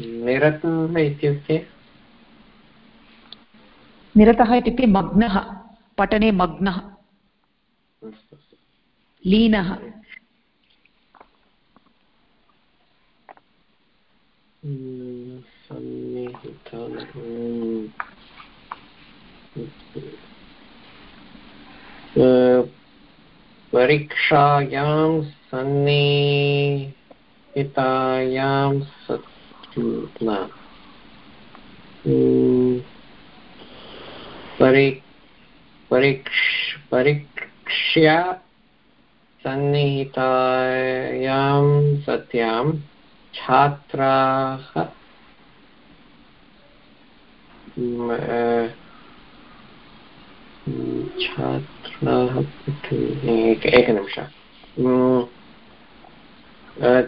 निरतः इत्युक्ते निरतः इत्युक्ते मग्नः पठने मग्नः। लीनः। परीक्षायां सन्निहितायां परीक्ष परीक्ष्या सन्निहितायां सत्यां छात्राः छात्राः एकनिमिष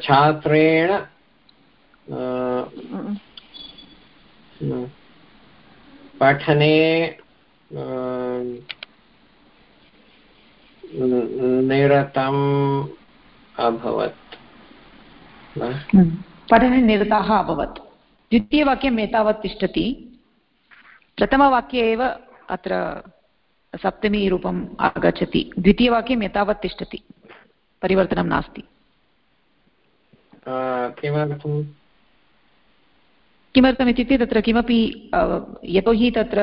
छात्रेण पठने निरतम् अभवत्। पठने निरताः अभवत्। द्वितीयवाक्यम् एतावत् तिष्ठति। प्रथमवाक्ये एव अत्र सप्तमीरूपम् आगच्छति। द्वितीयवाक्यम् एतावत् तिष्ठति। परिवर्तनं नास्ति। किमर्थं किमर्थमित्युक्ते तत्र किमपि यतोहि तत्र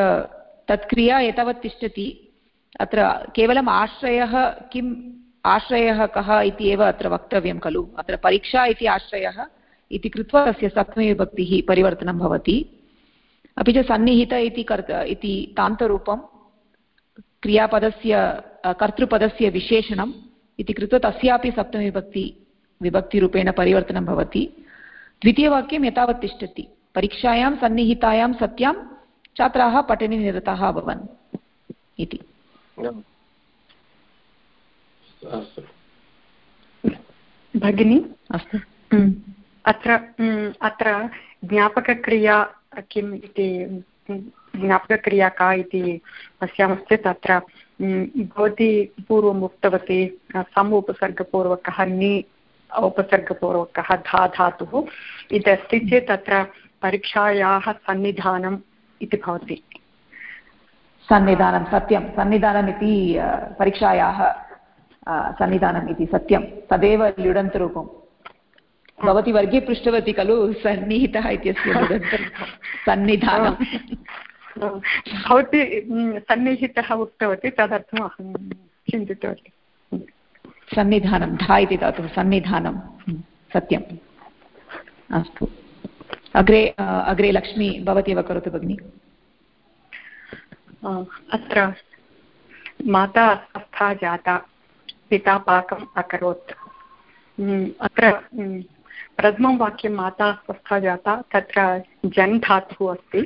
तत्क्रिया एतावत् तिष्ठति, अत्र केवलम् आश्रयः किम्, आश्रयः कः इति एव अत्र वक्तव्यं खलु। अत्र परीक्षा इति आश्रयः इति कृत्वा तस्य सप्तमीविभक्तिः परिवर्तनं भवति। अपि च सन्निहित इति कर्त, इति तान्तरूपं क्रियापदस्य कर्तृपदस्य विशेषणम् इति कृत्वा तस्यापि सप्तमीविभक्ति विभक्तिरूपेण परिवर्तनं भवति। द्वितीयवाक्यं एतावत् तिष्ठति। परीक्षायां सन्निहितायां सत्यां छात्राः पठने निरताः अभवन् इति। भगिनि अस्तु। अत्र अत्र ज्ञापकक्रिया किम् इति ज्ञापकक्रिया का इति पश्यामश्चेत् अत्र भवती पूर्वम् उक्तवती सम् उपसर्गपूर्वकः नि उपसर्गपूर्वकः धा धातुः इदस्ति चेत् अत्र परीक्षायाः सन्निधानम् इति भवति। सन्निधानं सत्यं। सन्निधानम् इति परीक्षायाः सन्निधानम् इति सत्यं। तदेव ल्युडन्तरूपं भवती वर्गे पृष्टवती खलु? सन्निहितः इत्यस्य सन्निधानं। भवती सन्निहितः उक्तवती तदर्थम् अहं चिन्तितवती। सन्निधानं धा इति धातुः सन्निधानं। सत्यम्। अस्तु। अग्रे अग्रे लक्ष्मी भवती एव करोतु भगिनि। अत्र माता अस्वस्था जाता, पिता पाकम् अकरोत्। अत्र प्रथमं वाक्यं माता अस्वस्था जाता, तत्र जन् धातुः अस्ति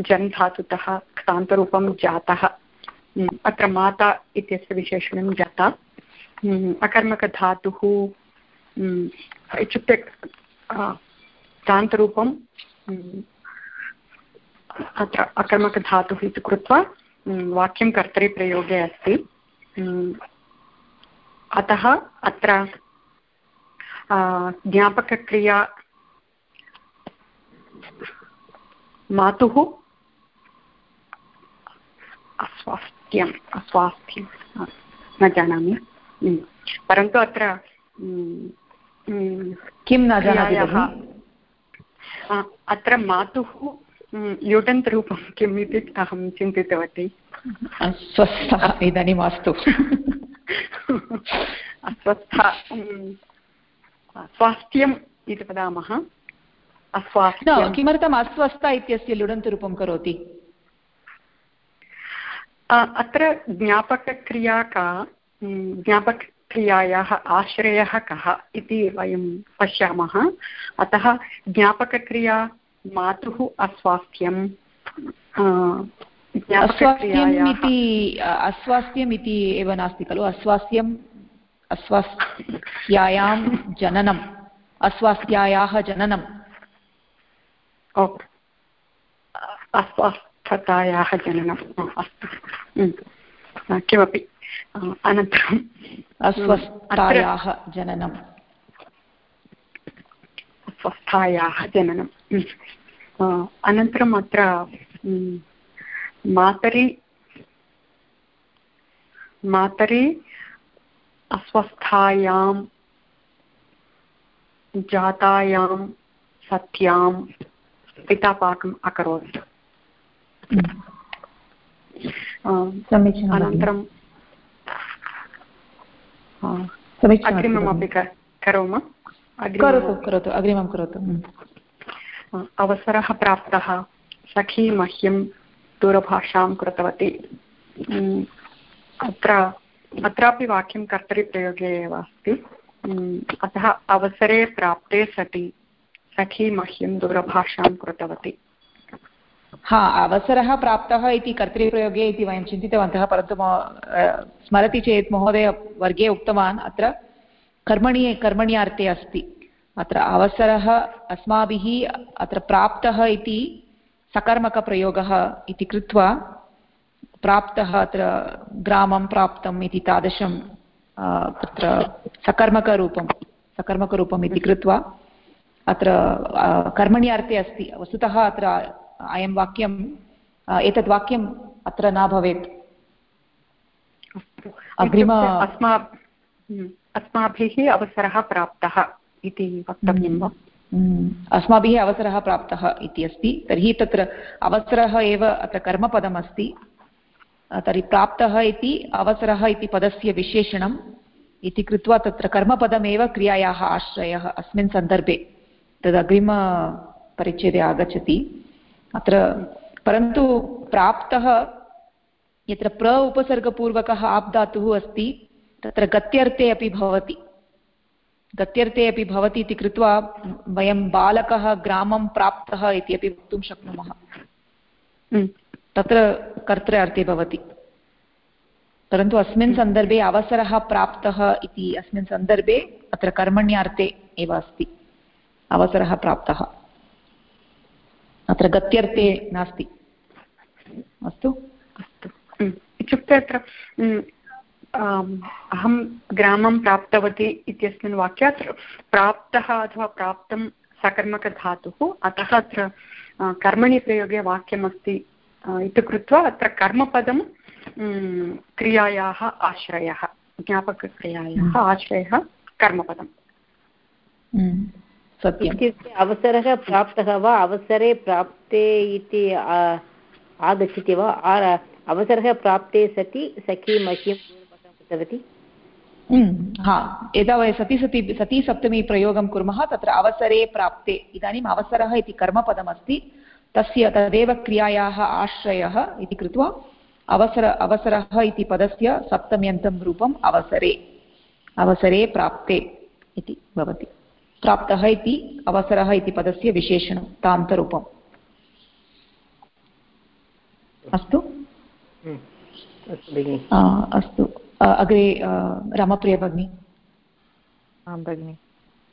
जन् धातुतः क्रान्तरूपं जातः। अत्र माता इत्यस्य विशेषणं जाता। अकर्मकधातुः इत्युक्ते क्रान्तरूपं अत्र अकर्मकधातुः इति कृत्वा वाक्यं कर्तरिप्रयोगे अस्ति. अतः अत्र ज्ञापकक्रिया मातुः अस्वास्थ्यम् अस्वास्थ्यं न जानामि. परन्तु अत्र किं न जानाति अत्र मातुः ल्युटन्त् रूपं किम् इति अहं चिन्तितवती। स्वस्थः इदानीं मास्तु। अस्वस्थ स्वास्थ्यम् इति वदामः। अस्वास्थ्यं किमर्थम् अस्वस्थ इत्यस्य लुडन्तरूपं करोति? अत्र ज्ञापकक्रिया का ज्ञापकक्रियायाः आश्रयः कः इति वयं पश्यामः। अतः ज्ञापकक्रिया मातुः अस्वास्थ्यं अस्वास्थ्यम् इति अस्वास्थ्यम् इति एव नास्ति खलु। अस्वास्थ्यम् अस्वास्थ्यायां जननम्। अस्वास्थ्यायाः जननम्। अस्वास्थतायाः जननम्। अस्तु। किमपि अनन्तरम् अस्वस्थायाः जननम्। स्वस्थायाः जननम् अनन्तरम् अत्र मातरि मातरि अस्वस्थायां जातायां सत्यां पितापाकम् अकरोत्। समीचीनम् अनन्तरं अग्रिममपि करोमि। करोतु करोतु अग्रिमं करोतु। अवसरः प्राप्तः। सखी मह्यं दूरभाषां कृतवती। अत्र अत्रापि वाक्यं कर्तरिप्रयोगे एव अस्ति। अतः अवसरे प्राप्ते सति। सखी मह्यं दूरभाषां कृतवती। हा, अवसरः प्राप्तः इति कर्तृप्रयोगे इति वयं चिन्तितवन्तः, परन्तु स्मरति चेत् महोदय वर्गे उक्तवान् अत्र कर्मणि, कर्मण्यार्थे अस्ति। अत्र अवसरः अस्माभिः अत्र प्राप्तः इति सकर्मकप्रयोगः इति कृत्वा प्राप्तः अत्र ग्रामं प्राप्तम् इति तादृशं तत्र सकर्मकरूपं, सकर्मकरूपम् इति कृत्वा अत्र कर्मणि अर्थे अस्ति। वस्तुतः अत्र अयं वाक्यं एतद् वाक्यम् अत्र न भवेत्। अग्रिम अस्मा अस्माभिः अवसरः प्राप्तः इति वक्तव्यं वा? अस्माभिः अवसरः प्राप्तः इति अस्ति। तर्हि तत्र अवसरः एव अत्र कर्मपदमस्ति। तर्हि प्राप्तः इति अवसरः इति पदस्य विशेषणम् इति कृत्वा तत्र कर्मपदमेव क्रियायाः आश्रयः अस्मिन् सन्दर्भे। तद् अग्रिमपरिच्छेदे आगच्छति। अत्र परन्तु प्राप्तः यत्र प्र उपसर्गपूर्वकः आप् धातुः अस्ति तत्र गत्यर्थे अपि भवति। गत्यर्थे अपि भवति इति कृत्वा वयं बालकः ग्रामं प्राप्तः इति अपि वक्तुं शक्नुमः। तत्र कर्तृ अर्थे भवति। परन्तु अस्मिन् सन्दर्भे अवसरः प्राप्तः इति अस्मिन् सन्दर्भे अत्र कर्मण्यार्थे एव अस्ति। अवसरः प्राप्तः। अत्र गत्यर्थे नास्ति। अस्तु? अस्तु। इत्युक्ते अत्र अहं ग्रामं प्राप्तवती इत्यस्मिन् वाक्ये अत्र प्राप्तः अथवा प्राप्तं सकर्मकधातुः अतः अत्र कर्मणि प्रयोगे वाक्यमस्ति इति कृत्वा अत्र कर्मपदं क्रियायाः आश्रयः ज्ञापकक्रियायाः आश्रयः कर्मपदम्। इत्युक्ते अवसरः प्राप्तः वा अवसरे प्राप्ते इति आगच्छति वा? अवसरः प्राप्ते सति सखी मह्यं कृतवती? हा यदा वयं सति सति सती सप्तमी प्रयोगं कुर्मः तत्र अवसरे प्राप्ते इदानीम् अवसरः इति कर्मपदमस्ति तस्य तदेव क्रियायाः आश्रयः इति कृत्वा अवसर अवसरः इति पदस्य सप्तम्यन्तं रूपम् अवसरे अवसरे प्राप्ते इति भवति। प्राप्तः इति अवसरः इति पदस्य विशेषणं तान्तरूपम्। अस्तु? अस्तु अग्रे रामप्रिय भगिनी। आं भगिनि।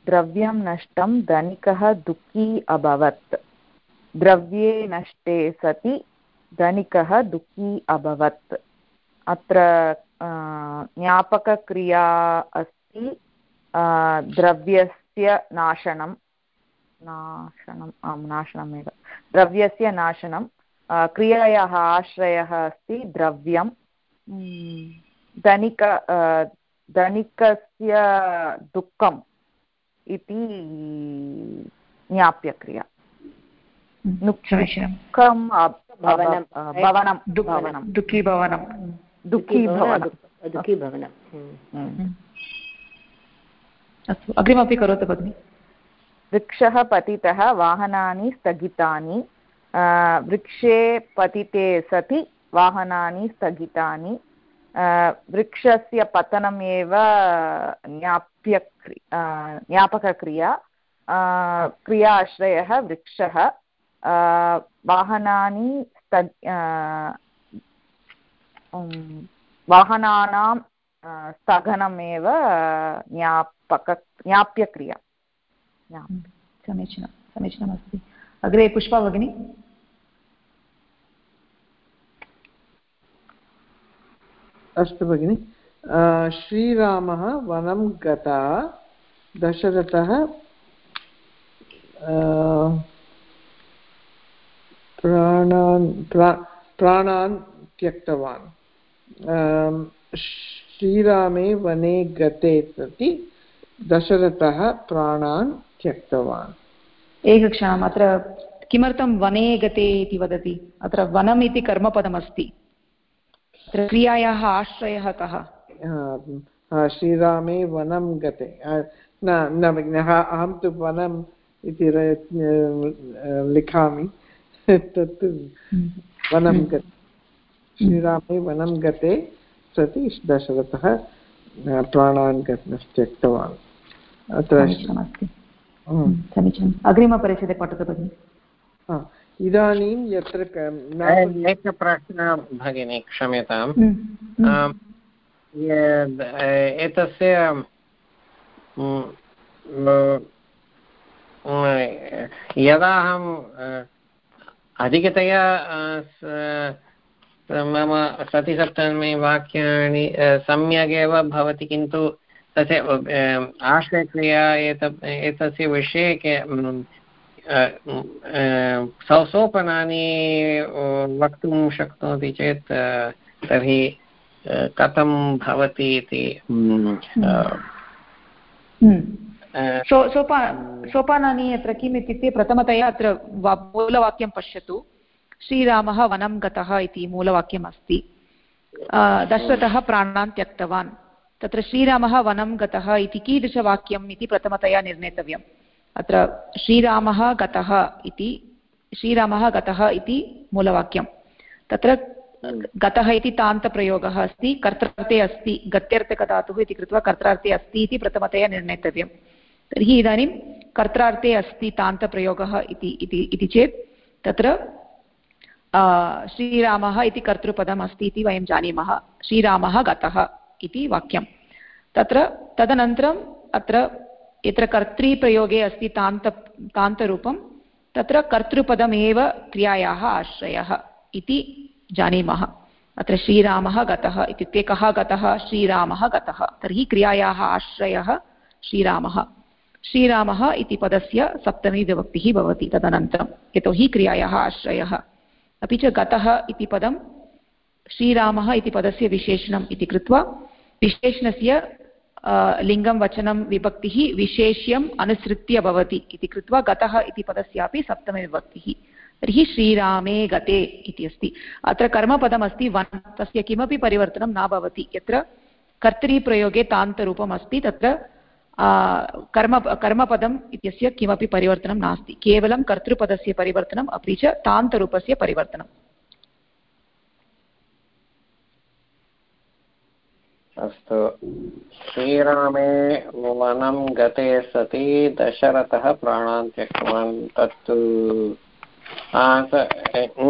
द्रव्यं नष्टं धनिकः दुःखी अभवत्। द्रव्ये नष्टे सति धनिकः दुःखी अभवत्। अत्र ज्ञापकक्रिया अस्ति द्रव्यस्य नाशनं नाशनम् आं नाशनमेव। द्रव्यस्य नाशनं क्रियायाः आश्रयः अस्ति द्रव्यं धनिक धनिकस्य दुःखम् इति ज्ञाप्यक्रिया। दुःखं भवनं दुःखी भवनं दुःखी भवनं। दुःखी भवनं अस्तु अग्रिमपि करोतु भगिनि। वृक्षः पतितः, वाहनानि स्थगितानि वृक्षे पतिते सति, वाहनानि स्थगितानि वृक्षस्य पतनमेव ज्ञाप्य ज्ञापकक्रिया क्रियाश्रयः वृक्षः वाहनानि वाहनानां स्थगनमेव ज्ञापक ज्ञाप्यक्रिया। समीचीनं समीचीनमस्ति अग्रे पुष्पा भगिनी। अस्तु भगिनि। श्रीरामः वनं गता दशरथः प्राणान् प्राणान् त्यक्तवान्। श्रीरामे वने गते सति दशरथः प्राणान् त्यक्तवान्। एकक्षणम् अत्र किमर्थं वने गते इति वदति? अत्र वनम् इति कर्मपदमस्ति। अत्र क्रियायाः आश्रयः कः? श्रीरामे वनं गते। न अहं तु वनम् इति लिखामि। तत् हम्म। वनं हम्म। गते श्रीरामे वनं गते सति दशरथः प्राणान् त्यक्तवान्। अत्र समीचीनम्। अग्रिमपरिषदे पठतु भगिनि। इदानीं यत्र एकः प्रश्नः भगिनि क्षम्यताम्। एतस्य यदा अहं अधिकतया मम सतिसप्तमी वाक्यानि सम्यगेव भवति किन्तु तस्य आश्रयक्रिया एत एतस्य विषये के सोपानानि वक्तुं शक्नोति चेत् तर्हि कथं भवति इति सोपा सोपानानि अत्र किम् इत्युक्ते प्रथमतया अत्र मूलवाक्यं पश्यतु। श्रीरामः वनं गतः इति मूलवाक्यम् अस्ति दशरथः प्राणान् त्यक्तवान्. तत्र श्रीरामः वनं गतः इति कीदृशवाक्यम् इति प्रथमतया निर्णेतव्यम्. अत्र श्रीरामः गतः इति, श्रीरामः गतः इति मूलवाक्यं तत्र गतः इति तान्तप्रयोगः अस्ति कर्त्रार्थे अस्ति, गत्यर्थकधातुः इति कृत्वा कर्त्रार्थे अस्ति इति प्रथमतया निर्णेतव्यं तर्हि इदानीं कर्त्रार्थे अस्ति तान्तप्रयोगः इति चेत् तत्र श्रीरामः इति कर्तृपदम् अस्ति इति वयं जानीमः। श्रीरामः गतः इति वाक्यं तत्र तदनन्तरम् अत्र यत्र कर्तृप्रयोगे अस्ति तान्त, तान्तरूपं, तत्र कर्तृपदमेव क्रियायाः आश्रयः इति जानीमः। अत्र श्रीरामः गतः इत्युक्ते कः गतः? श्रीरामः गतः। तर्हि क्रियायाः आश्रयः श्रीरामः। श्रीरामः इति पदस्य सप्तमी विभक्तिः भवति तदनन्तरं। यतोहि क्रियायाः आश्रयः अपि च गतः इति पदं, श्रीरामः इति पदस्य विशेषणम् इति कृत्वा, विशेषणस्य लिङ्गं, वचनं, विभक्तिः विशेष्यम् अनुसृत्य भवति इति कृत्वा गतः इति पदस्यापि सप्तमविभक्तिः तर्हि श्रीरामे गते इति अस्ति। अत्र कर्मपदमस्ति, वन्, तस्य किमपि परिवर्तनं न भवति। यत्र कर्तरीप्रयोगे तान्तरूपम् अस्ति तत्र कर्म, कर्मपदम् इत्यस्य किमपि परिवर्तनं नास्ति। केवलं कर्तृपदस्य परिवर्तनम्, अपि च तान्तरूपस्य परिवर्तनम्। अस्तु। श्रीरामे वनं गते सति दशरथः प्राणान् त्यक्तवान् तत्तु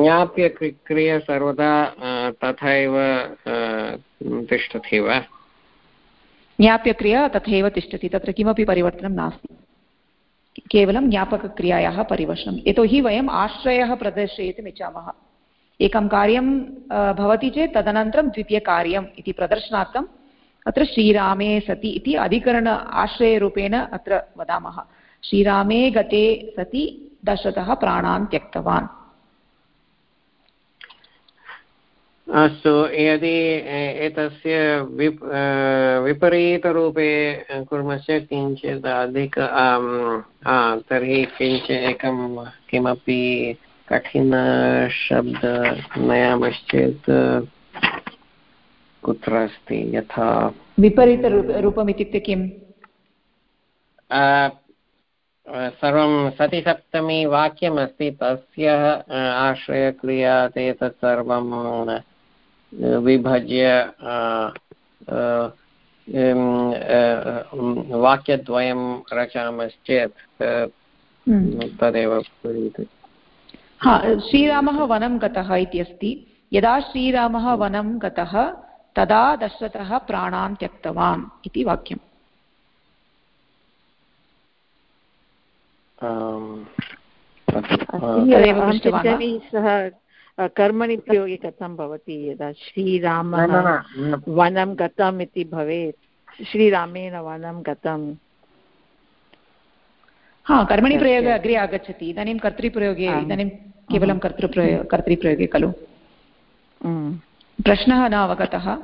ज्ञाप्य क्रिया सर्वदा तथैव तिष्ठति वा? ज्ञाप्यक्रिया तथैव तिष्ठति, तत्र किमपि परिवर्तनं नास्ति। केवलं ज्ञापकक्रियायाः परिवर्तनं यतोहि वयम् आश्रयः प्रदर्शयितुम् इच्छामः। एकं कार्यं भवति चेत् तदनन्तरं द्वितीयकार्यम् इति प्रदर्शनार्थम् अत्र श्रीरामे सति इति अधिकरण आश्रयरूपेण अत्र वदामः। श्रीरामे गते सति दशतः प्राणान् त्यक्तवान्। अस्तु यदि एतस्य विप् विपरीतरूपे कुर्मश्चेत् किञ्चित् अधिक तर्हि किञ्चित् एकं किमपि कठिनशब्द नयामश्चेत् कुत्र अस्ति यथा? विपरीतरूपम् इत्युक्ते किम् सर्वं सतिसप्तमी वाक्यमस्ति तस्य आश्रयक्रिया ते तत् सर्वं विभज्य वाक्यद्वयं रचामश्चेत् हम्म। तदेव हा श्रीरामः वनं गतः इति अस्ति। यदा श्रीरामः वनं गतः तदा दशरथः प्राणान् त्यक्तवान् इति वाक्यम्। सः कर्मणि प्रयोगे कथं भवति यदा? श्रीरामः वनं गतम् इति भवेत्। श्रीरामेण वनं गतम्। हा कर्मणि प्रयोगे अग्रे आगच्छति। इदानीं कर्तृप्रयोगे इदानीं केवलं कर्तृप्रयो कर्तृप्रयोगे खलु। प्रश्नः न अवगतः।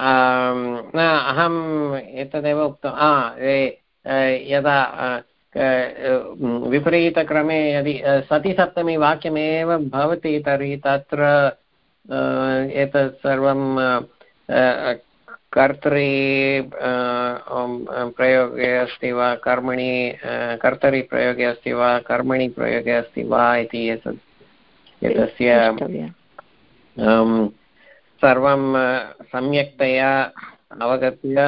न अहम् एतदेव उक्तं यदा विपरीतक्रमे यदि सतिसप्तमी वाक्यमेव भवति तर्हि तत्र एतत् सर्वं कर्तरि प्रयोगे अस्ति वा कर्मणि कर्तरि प्रयोगे अस्ति वा कर्मणि प्रयोगे अस्ति वा इति एतत् एतस्य सर्वं सम्यक्तया अवगत्य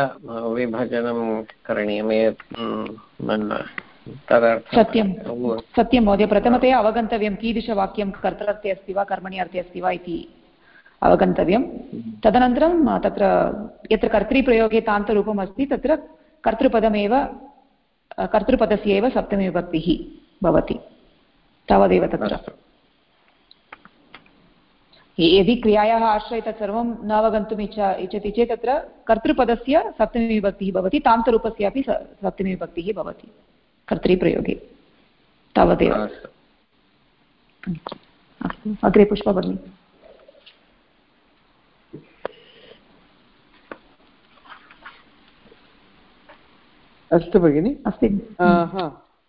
विभजनं करणीयम् सत्यं सत्यं महोदय प्रथमतया अवगन्तव्यं कीदृशवाक्यं कर्तृर्थे अस्ति वा कर्मणि अर्थे अस्ति वा इति अवगन्तव्यं तदनन्तरं तत्र यत्र कर्तृप्रयोगे तान्तरूपम् अस्ति तत्र कर्तृपदमेव कर्तृपदस्य एव सप्तमीविभक्तिः भवति। तावदेव तत्र। यदि क्रियायाः आश्रये तत्सर्वं न अवगन्तुम् इच्छा इच्छति चेत् तत्र कर्तृपदस्य सप्तमीविभक्तिः भवति तान्तरूपस्यापि सप्तमीविभक्तिः भवति। कर्तृप्रयोगे तावदेव। अस्तु अग्रे पुष्पा भगिनी। अस्तु भगिनि। अस्ति।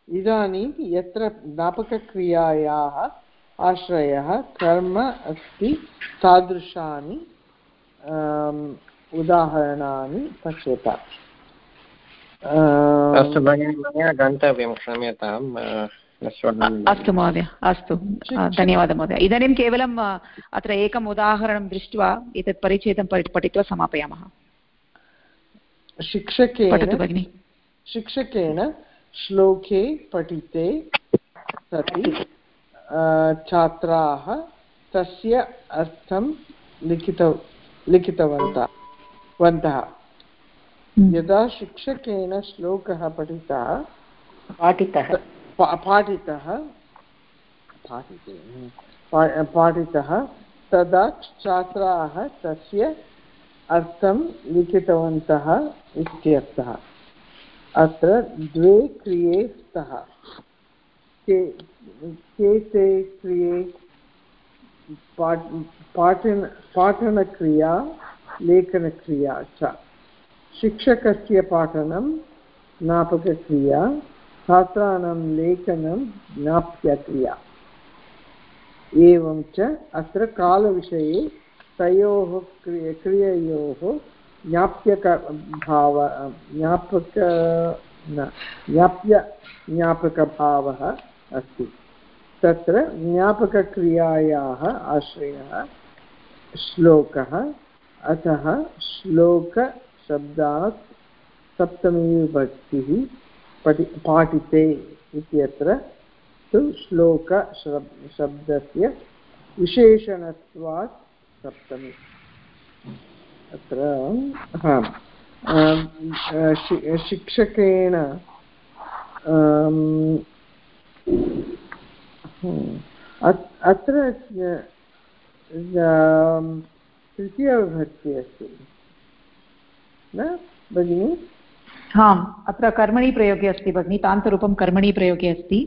इदानीं यत्र ज्ञापकक्रियायाः आश्रयः कर्म अस्ति तादृशानि उदाहरणानि पश्यत। अस्तु भगिनि मया गन्तव्यं क्षम्यताम् अस्तु महोदय अस्तु धन्यवादः महोदय। इदानीं केवलम् अत्र एकम् उदाहरणं दृष्ट्वा एतत् परिच्छेदं पठित्वा समापयामः। शिक्षकेन भगिनि। शिक्षकेन श्लोके पठिते सति छात्राः तस्य अर्थं लिखित लिखितवन्तः वन्तः। यदा शिक्षकेन श्लोकः पठितः पाठितः। पाठितः पाठितः तदा छात्राः तस्य अर्थं लिखितवन्तः इत्यर्थः। अत्र द्वे क्रिये स्तः। के के ते क्रिये? पाठन पाठनक्रिया लेखनक्रिया च। शिक्षकस्य पाठनं ज्ञापकक्रिया छात्राणां लेखनं ज्ञाप्यक्रिया एवं च अत्र कालविषये तयोः क्रिय, क्रिययोः ज्ञाप्यकभाव ज्ञापक ज्ञाप्य, ज्ञापकभावः अस्ति। तत्र ज्ञापकक्रियायाः आश्रयः श्लोकः, अतः श्लोकशब्दात् सप्तमीविभक्तिः पठि, पाठिते इत्यत्र तु श्लोक शब्दस्य विशेषणत्वात् सप्तमी। अत्र शिक्षकेन अत्र तृतीयविभक्ति अस्ति। न भगिनि? आम् अत्र कर्मणि प्रयोगे अस्ति भगिनि तान्तरूपं कर्मणि प्रयोगे अस्ति।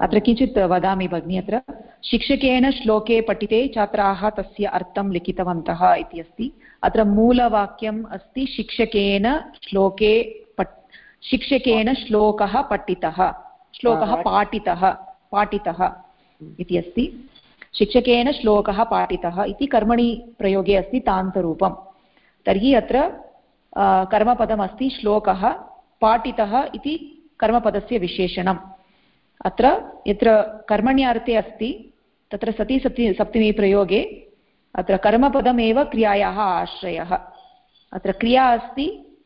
अत्र किञ्चित् वदामि भगिनि अत्र शिक्षकेन श्लोके पठिते छात्राः तस्य अर्थं लिखितवन्तः इति अस्ति। अत्र मूलवाक्यम् अस्ति शिक्षकेन श्लोके पट् शिक्षकेन श्लोकः पठितः श्लोकः पाठितः पाठितः इति अस्ति। शिक्षकेन श्लोकः पाठितः इति कर्मणि प्रयोगे अस्ति तान्तरूपं तर्हि अत्र कर्मपदमस्ति श्लोकः, पाठितः इति कर्मपदस्य विशेषणम्। अत्र यत्र कर्मण्यार्थे अस्ति, तत्र सति सप्ति, सप्तमी प्रयोगे अत्र कर्मपदमेव क्रियायाः आश्रयः। अत्र क्रिया अस्ति,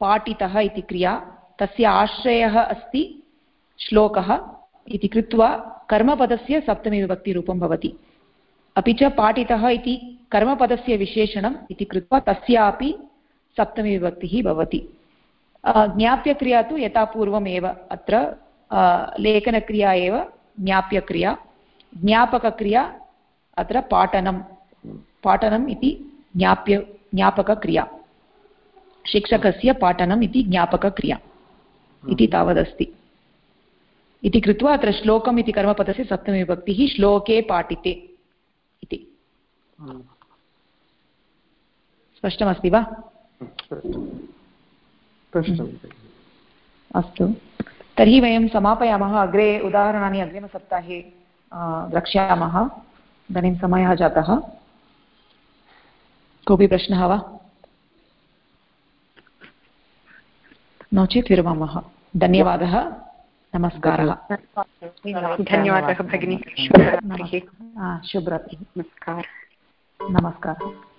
पाठितः इति क्रिया, तस्य आश्रयः अस्ति, श्लोकः इति कृत्वा कर्मपदस्य सप्तमीविभक्तिरूपं भवति। अपि च पाठितः इति कर्मपदस्य विशेषणम् इति कृत्वा तस्यापि सप्तमीविभक्तिः भवति। ज्ञाप्यक्रिया तु यथा पूर्वमेव अत्र लेखनक्रिया एव ज्ञाप्यक्रिया ज्ञापकक्रिया अत्र पाठनं पाठनम् इति ज्ञाप्य ज्ञापकक्रिया। शिक्षकस्य पाठनम् इति ज्ञापकक्रिया इति तावदस्ति। इति कृत्वा अत्र श्लोकम् इति कर्मपदस्य सप्तमीविभक्तिः श्लोके पाठिते इति। स्पष्टमस्ति वा? अस्तु। तर्हि वयं समापयामः। अग्रे उदाहरणानि अग्रिमसप्ताहे द्रक्ष्यामः। इदानीं समयः जातः। कोऽपि प्रश्नः वा? नो चेत् विरमामः। धन्यवादः। नमस्कारः। धन्यवादः भगिनी। शुभरात्रिः। नमस्कारः नमस्कारः।